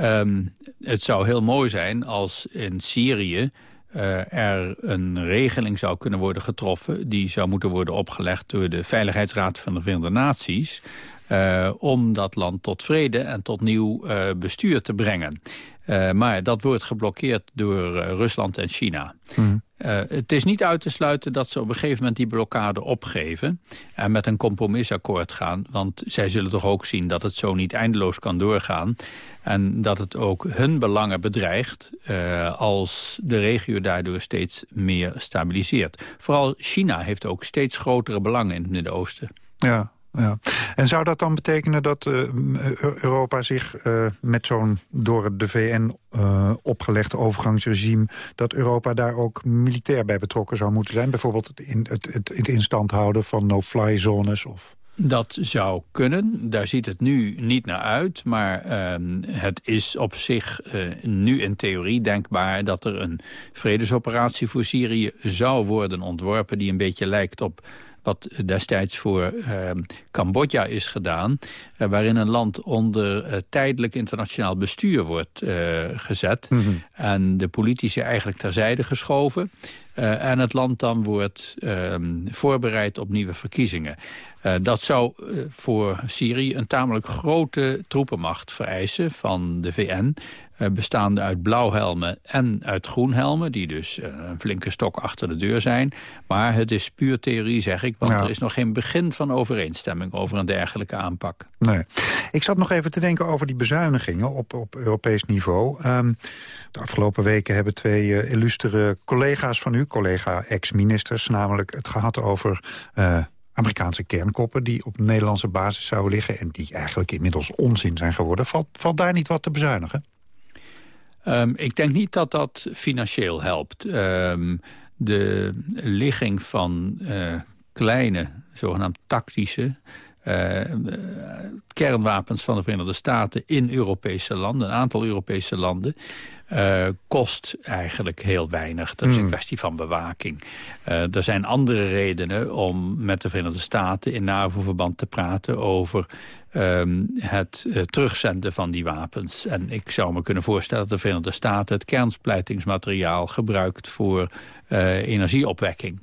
Um, het zou heel mooi zijn als in Syrië... Uh, er een regeling zou kunnen worden getroffen... die zou moeten worden opgelegd door de Veiligheidsraad van de Verenigde Naties... Uh, om dat land tot vrede en tot nieuw uh, bestuur te brengen. Maar dat wordt geblokkeerd door Rusland en China. Mm. Uh, het is niet uit te sluiten dat ze op een gegeven moment die blokkade opgeven... en met een compromisakkoord gaan. Want zij zullen toch ook zien dat het zo niet eindeloos kan doorgaan. En dat het ook hun belangen bedreigt... Uh, als de regio daardoor steeds meer stabiliseert. Vooral China heeft ook steeds grotere belangen in het Midden-Oosten. Ja, ja. En zou dat dan betekenen dat uh, Europa zich uh, met zo'n door de VN uh, opgelegde overgangsregime... dat Europa daar ook militair bij betrokken zou moeten zijn? Bijvoorbeeld in het, het, het instand houden van no-fly zones of... Dat zou kunnen. Daar ziet het nu niet naar uit. Maar uh, het is op zich nu in theorie denkbaar... dat er een vredesoperatie voor Syrië zou worden ontworpen... die een beetje lijkt op wat destijds voor uh, Cambodja is gedaan... Uh, waarin een land onder uh, tijdelijk internationaal bestuur wordt gezet... Mm -hmm. en de politici eigenlijk terzijde geschoven... en het land dan wordt ehm, voorbereid op nieuwe verkiezingen. dat zou voor Syrië een tamelijk grote troepenmacht vereisen van de VN... Eh, bestaande uit blauwhelmen en uit groenhelmen... die dus eh, een flinke stok achter de deur zijn. Maar het is puur theorie, zeg ik, want er is nog geen begin van overeenstemming... over een dergelijke aanpak. Nee. Ik zat nog even te denken over die bezuinigingen op, op Europees niveau. Um, de afgelopen weken hebben twee uh, illustere collega's van u... collega-ex-ministers, namelijk het gehad over... Uh, Amerikaanse kernkoppen die op Nederlandse basis zouden liggen... en die eigenlijk inmiddels onzin zijn geworden. Valt, valt daar niet wat te bezuinigen? Um, ik denk niet dat dat financieel helpt. Um, de ligging van uh, kleine, zogenaamd tactische... Uh, kernwapens van de Verenigde Staten in Europese landen, een aantal Europese landen, uh, kost eigenlijk heel weinig. Dat is een kwestie van bewaking. Uh, er zijn andere redenen om met de Verenigde Staten in NAVO-verband te praten over um, het uh, terugzenden van die wapens. En ik zou me kunnen voorstellen dat de Verenigde Staten het kernsplijtingsmateriaal gebruikt voor energieopwekking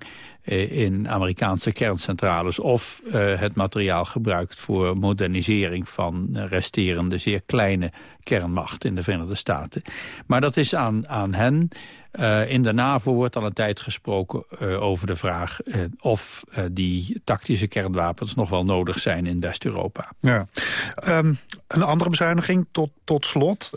in Amerikaanse kerncentrales... of uh, het materiaal gebruikt voor modernisering van resterende zeer kleine kernmacht in de Verenigde Staten. Maar dat is aan, aan hen. Uh, in de NAVO wordt al een tijd gesproken uh, over de vraag... Uh, of die tactische kernwapens nog wel nodig zijn in West-Europa. Ja. Um, een andere bezuiniging tot, tot slot.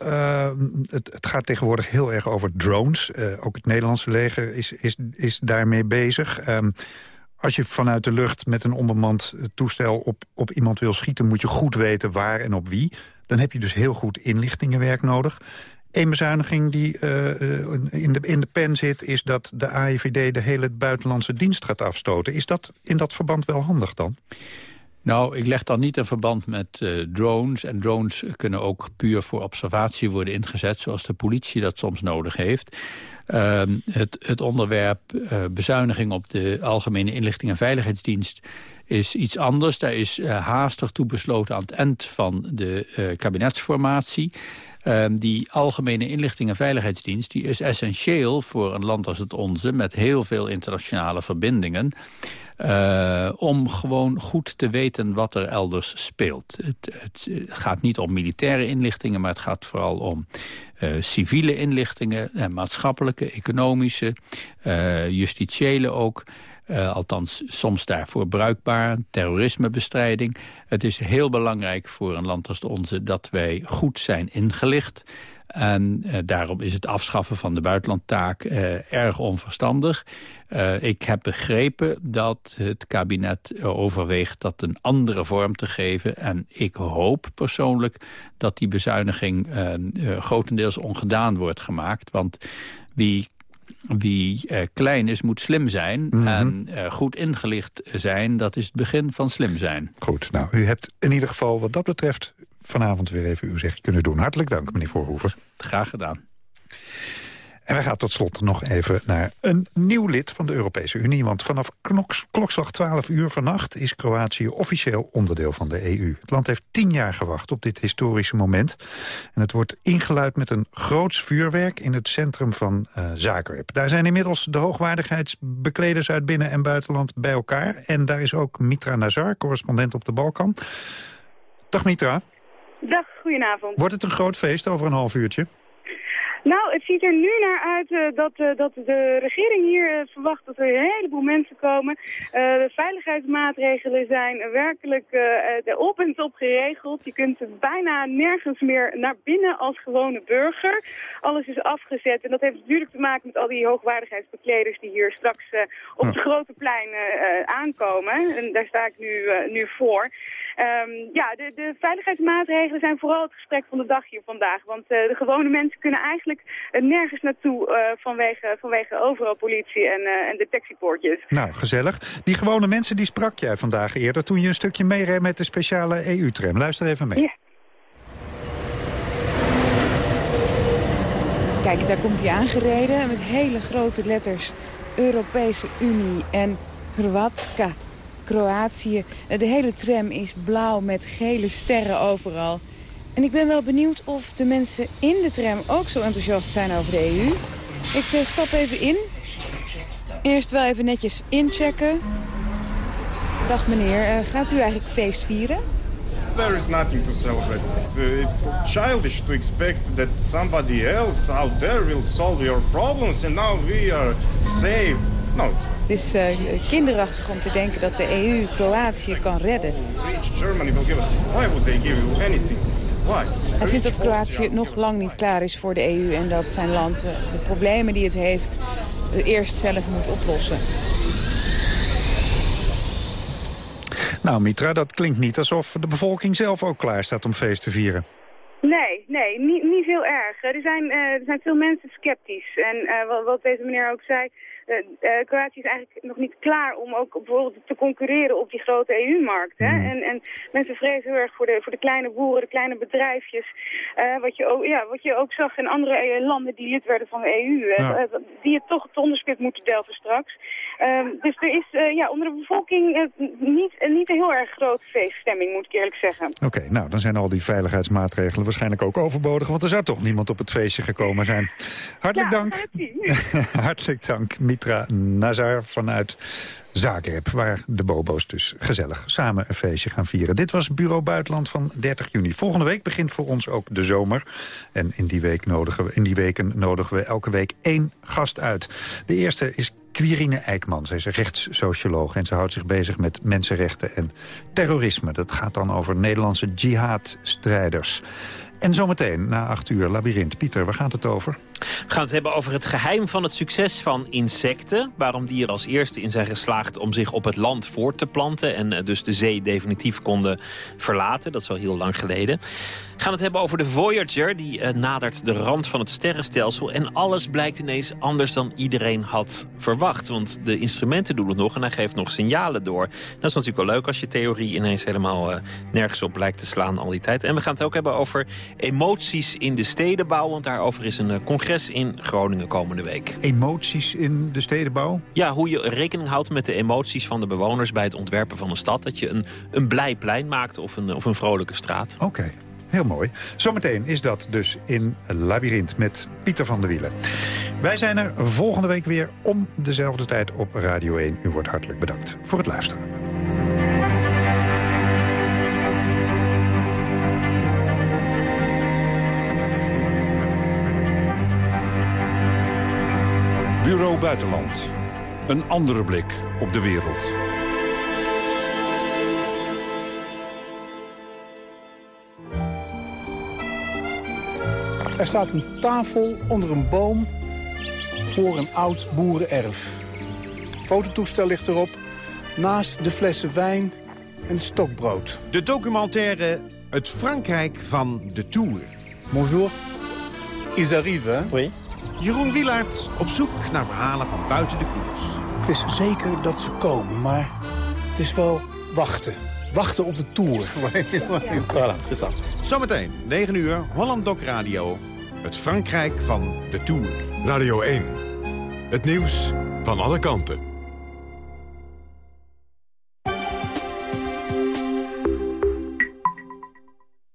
Het, het, gaat tegenwoordig heel erg over drones. ook het Nederlandse leger is, is, is daarmee bezig. Um, als je vanuit de lucht met een onbemand toestel op, op iemand wil schieten... moet je goed weten waar en op wie. Dan heb je dus heel goed inlichtingenwerk nodig. Een bezuiniging die uh, in, de, in de pen zit... is dat de AIVD de hele buitenlandse dienst gaat afstoten. Is dat in dat verband wel handig dan? Nou, ik leg dan niet een verband met uh, drones. En drones kunnen ook puur voor observatie worden ingezet... zoals de politie dat soms nodig heeft. Uh, het, het onderwerp bezuiniging op de Algemene Inlichting en Veiligheidsdienst is iets anders. Daar is haastig toe besloten aan het eind van de kabinetsformatie. Uh, die Algemene Inlichting en Veiligheidsdienst die is essentieel voor een land als het onze... met heel veel internationale verbindingen... Uh, om gewoon goed te weten wat er elders speelt. Het, het, gaat niet om militaire inlichtingen, maar het gaat vooral om uh, civiele inlichtingen... en maatschappelijke, economische, uh, justitiële ook... Uh, althans soms daarvoor bruikbaar, terrorismebestrijding. Het is heel belangrijk voor een land als het onze dat wij goed zijn ingelicht. En uh, daarom is het afschaffen van de buitenlandtaak uh, erg onverstandig. ik heb begrepen dat het kabinet overweegt dat een andere vorm te geven. En ik hoop persoonlijk dat die bezuiniging grotendeels ongedaan wordt gemaakt. Want wie wie uh, klein is, moet slim zijn. Mm -hmm. En uh, goed ingelicht zijn, dat is het begin van slim zijn. Goed, nou, u hebt in ieder geval wat dat betreft... vanavond weer even uw zegje kunnen doen. Hartelijk dank, meneer Voorhoeven. Graag gedaan. En wij gaan tot slot nog even naar een nieuw lid van de Europese Unie. Want vanaf knoks, klokslag 12 uur vannacht is Kroatië officieel onderdeel van de EU. Het land heeft tien jaar gewacht op dit historische moment. En het wordt ingeluid met een groots vuurwerk in het centrum van uh, Zagreb. Daar zijn inmiddels de hoogwaardigheidsbekleders uit binnen- en buitenland bij elkaar. En daar is ook Mitra Nazar, correspondent op de Balkan. Dag Mitra. Dag, goedenavond. Wordt het een groot feest over een half uurtje? Nou, het ziet er nu naar uit uh, dat, uh, dat de regering hier uh, verwacht dat er een heleboel mensen komen. de veiligheidsmaatregelen zijn werkelijk op en top geregeld. Je kunt bijna nergens meer naar binnen als gewone burger. Alles is afgezet en dat heeft natuurlijk te maken met al die hoogwaardigheidsbekleders die hier straks op het grote plein aankomen. En daar sta ik nu, nu voor. Um, ja, de, de, veiligheidsmaatregelen zijn vooral het gesprek van de dag hier vandaag. Want uh, de gewone mensen kunnen eigenlijk uh, nergens naartoe uh, vanwege, vanwege overal politie en, en detectiepoortjes. Nou, gezellig. Die gewone mensen die sprak jij vandaag eerder toen je een stukje meereed met de speciale EU-tram. Luister even mee. Kijk, daar komt hij aangereden met hele grote letters Europese Unie en Hrvatska. Kroatië. De hele tram is blauw met gele sterren overal. En ik ben wel benieuwd of de mensen in de tram ook zo enthousiast zijn over de EU. Ik uh, stap even in. Eerst wel even netjes inchecken. Dag meneer, uh, gaat u eigenlijk feest vieren? There is nothing to celebrate. It's childish to expect that somebody else out there will solve your problems and now we are saved. Nou, het is uh, kinderachtig om te denken dat de EU Kroatië kan redden. Hij vindt dat Kroatië nog lang niet klaar is voor de EU... en dat zijn land uh, de problemen die het heeft eerst zelf moet oplossen. Nou, Mitra, dat klinkt niet alsof de bevolking zelf ook klaar staat om feest te vieren. Nee, nee, niet, niet heel erg. Er zijn, uh, er zijn veel mensen sceptisch. En uh, wat, wat, deze meneer ook zei, uh, Kroatië is eigenlijk nog niet klaar om ook bijvoorbeeld te concurreren op die grote EU-markt. Mm. En, en mensen vrezen heel erg voor de, voor de kleine boeren, de kleine bedrijfjes. Uh, wat, je ook, ja, wat je ook zag in andere landen die lid werden van de EU. Ja. die het toch het onderspit moeten delven straks. Ehm, dus er is ja, onder de bevolking niet, niet een heel erg grote feeststemming, moet ik eerlijk zeggen. Oké, nou dan zijn al die veiligheidsmaatregelen waarschijnlijk ook overbodig. Want er zou toch niemand op het feestje gekomen zijn. Hartelijk ja, dank. Hartelijk dank, Mitra Nazar vanuit Zagreb, waar de bobo's dus gezellig samen een feestje gaan vieren. Dit was Bureau Buitenland van 30 juni. Volgende week begint voor ons ook de zomer. En in die, week nodigen we, in die weken nodigen we elke week één gast uit. De eerste is Quirine Eijkman. Zij is rechtssocioloog en ze houdt zich bezig met mensenrechten en terrorisme. Dat gaat dan over Nederlandse jihadstrijders. En zometeen, na acht uur, Labyrinth. Pieter, waar gaat het over? We gaan het hebben over het geheim van het succes van insecten. Waarom die er als eerste in zijn geslaagd om zich op het land voort te planten... en eh, dus de zee definitief konden verlaten. Dat is al heel lang geleden. We gaan het hebben over de Voyager. Die uh, nadert de rand van het sterrenstelsel. En alles blijkt ineens anders dan iedereen had verwacht. Want de instrumenten doen het nog en hij geeft nog signalen door. Dat is natuurlijk wel leuk als je theorie ineens helemaal uh, nergens op lijkt te slaan al die tijd. En we gaan het ook hebben over emoties in de stedenbouw. Want daarover is een congres in Groningen komende week. Emoties in de stedenbouw? Ja, hoe je rekening houdt met de emoties van de bewoners... bij het ontwerpen van een stad. Dat je een, een blij plein maakt of een, of een vrolijke straat. Oké. Heel mooi. Zometeen is dat dus in Labyrinth met Pieter van der Wielen. Wij zijn er volgende week weer om dezelfde tijd op Radio 1. U wordt hartelijk bedankt voor het luisteren. Bureau Buitenland. Een andere blik op de wereld. Er staat een tafel onder een boom voor een oud boerenerf. Fototoestel ligt erop, naast de flessen wijn en het stokbrood. De documentaire Het Frankrijk van de Tour. Bonjour. Ils arrivent, Oui. Jeroen Wielaert op zoek naar verhalen van buiten de koers. Het is zeker dat ze komen, maar het is wel wachten. Wachten op de Tour. voilà, c'est ça. Zometeen, 9 uur, Holland Doc Radio. Het Frankrijk van de Tour. Radio 1. Het nieuws van alle kanten.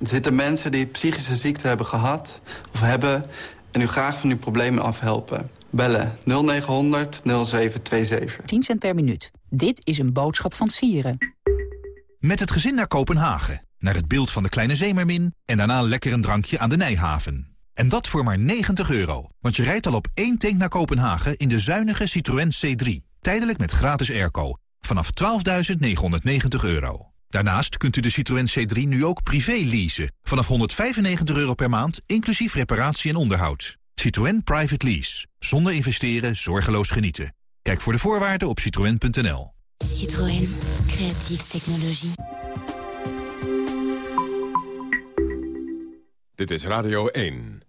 Er zitten mensen die psychische ziekte hebben gehad of hebben... en u graag van uw problemen afhelpen. Bellen 0900 0727. 10 cent per minuut. Dit is een boodschap van Sieren. Met het gezin naar Kopenhagen. Naar het beeld van de kleine zeemermin... en daarna lekker een drankje aan de Nijhaven. En dat voor maar 90 euro. Want je rijdt al op één tank naar Kopenhagen... in de zuinige Citroën C3. Tijdelijk met gratis airco. Vanaf 12.990 euro. Daarnaast kunt u de Citroën C3 nu ook privé leasen. Vanaf 195 euro per maand, inclusief reparatie en onderhoud. Citroën Private Lease. Zonder investeren, zorgeloos genieten. Kijk voor de voorwaarden op citroën.nl. Citroën. Creatieve technologie. Dit is Radio 1.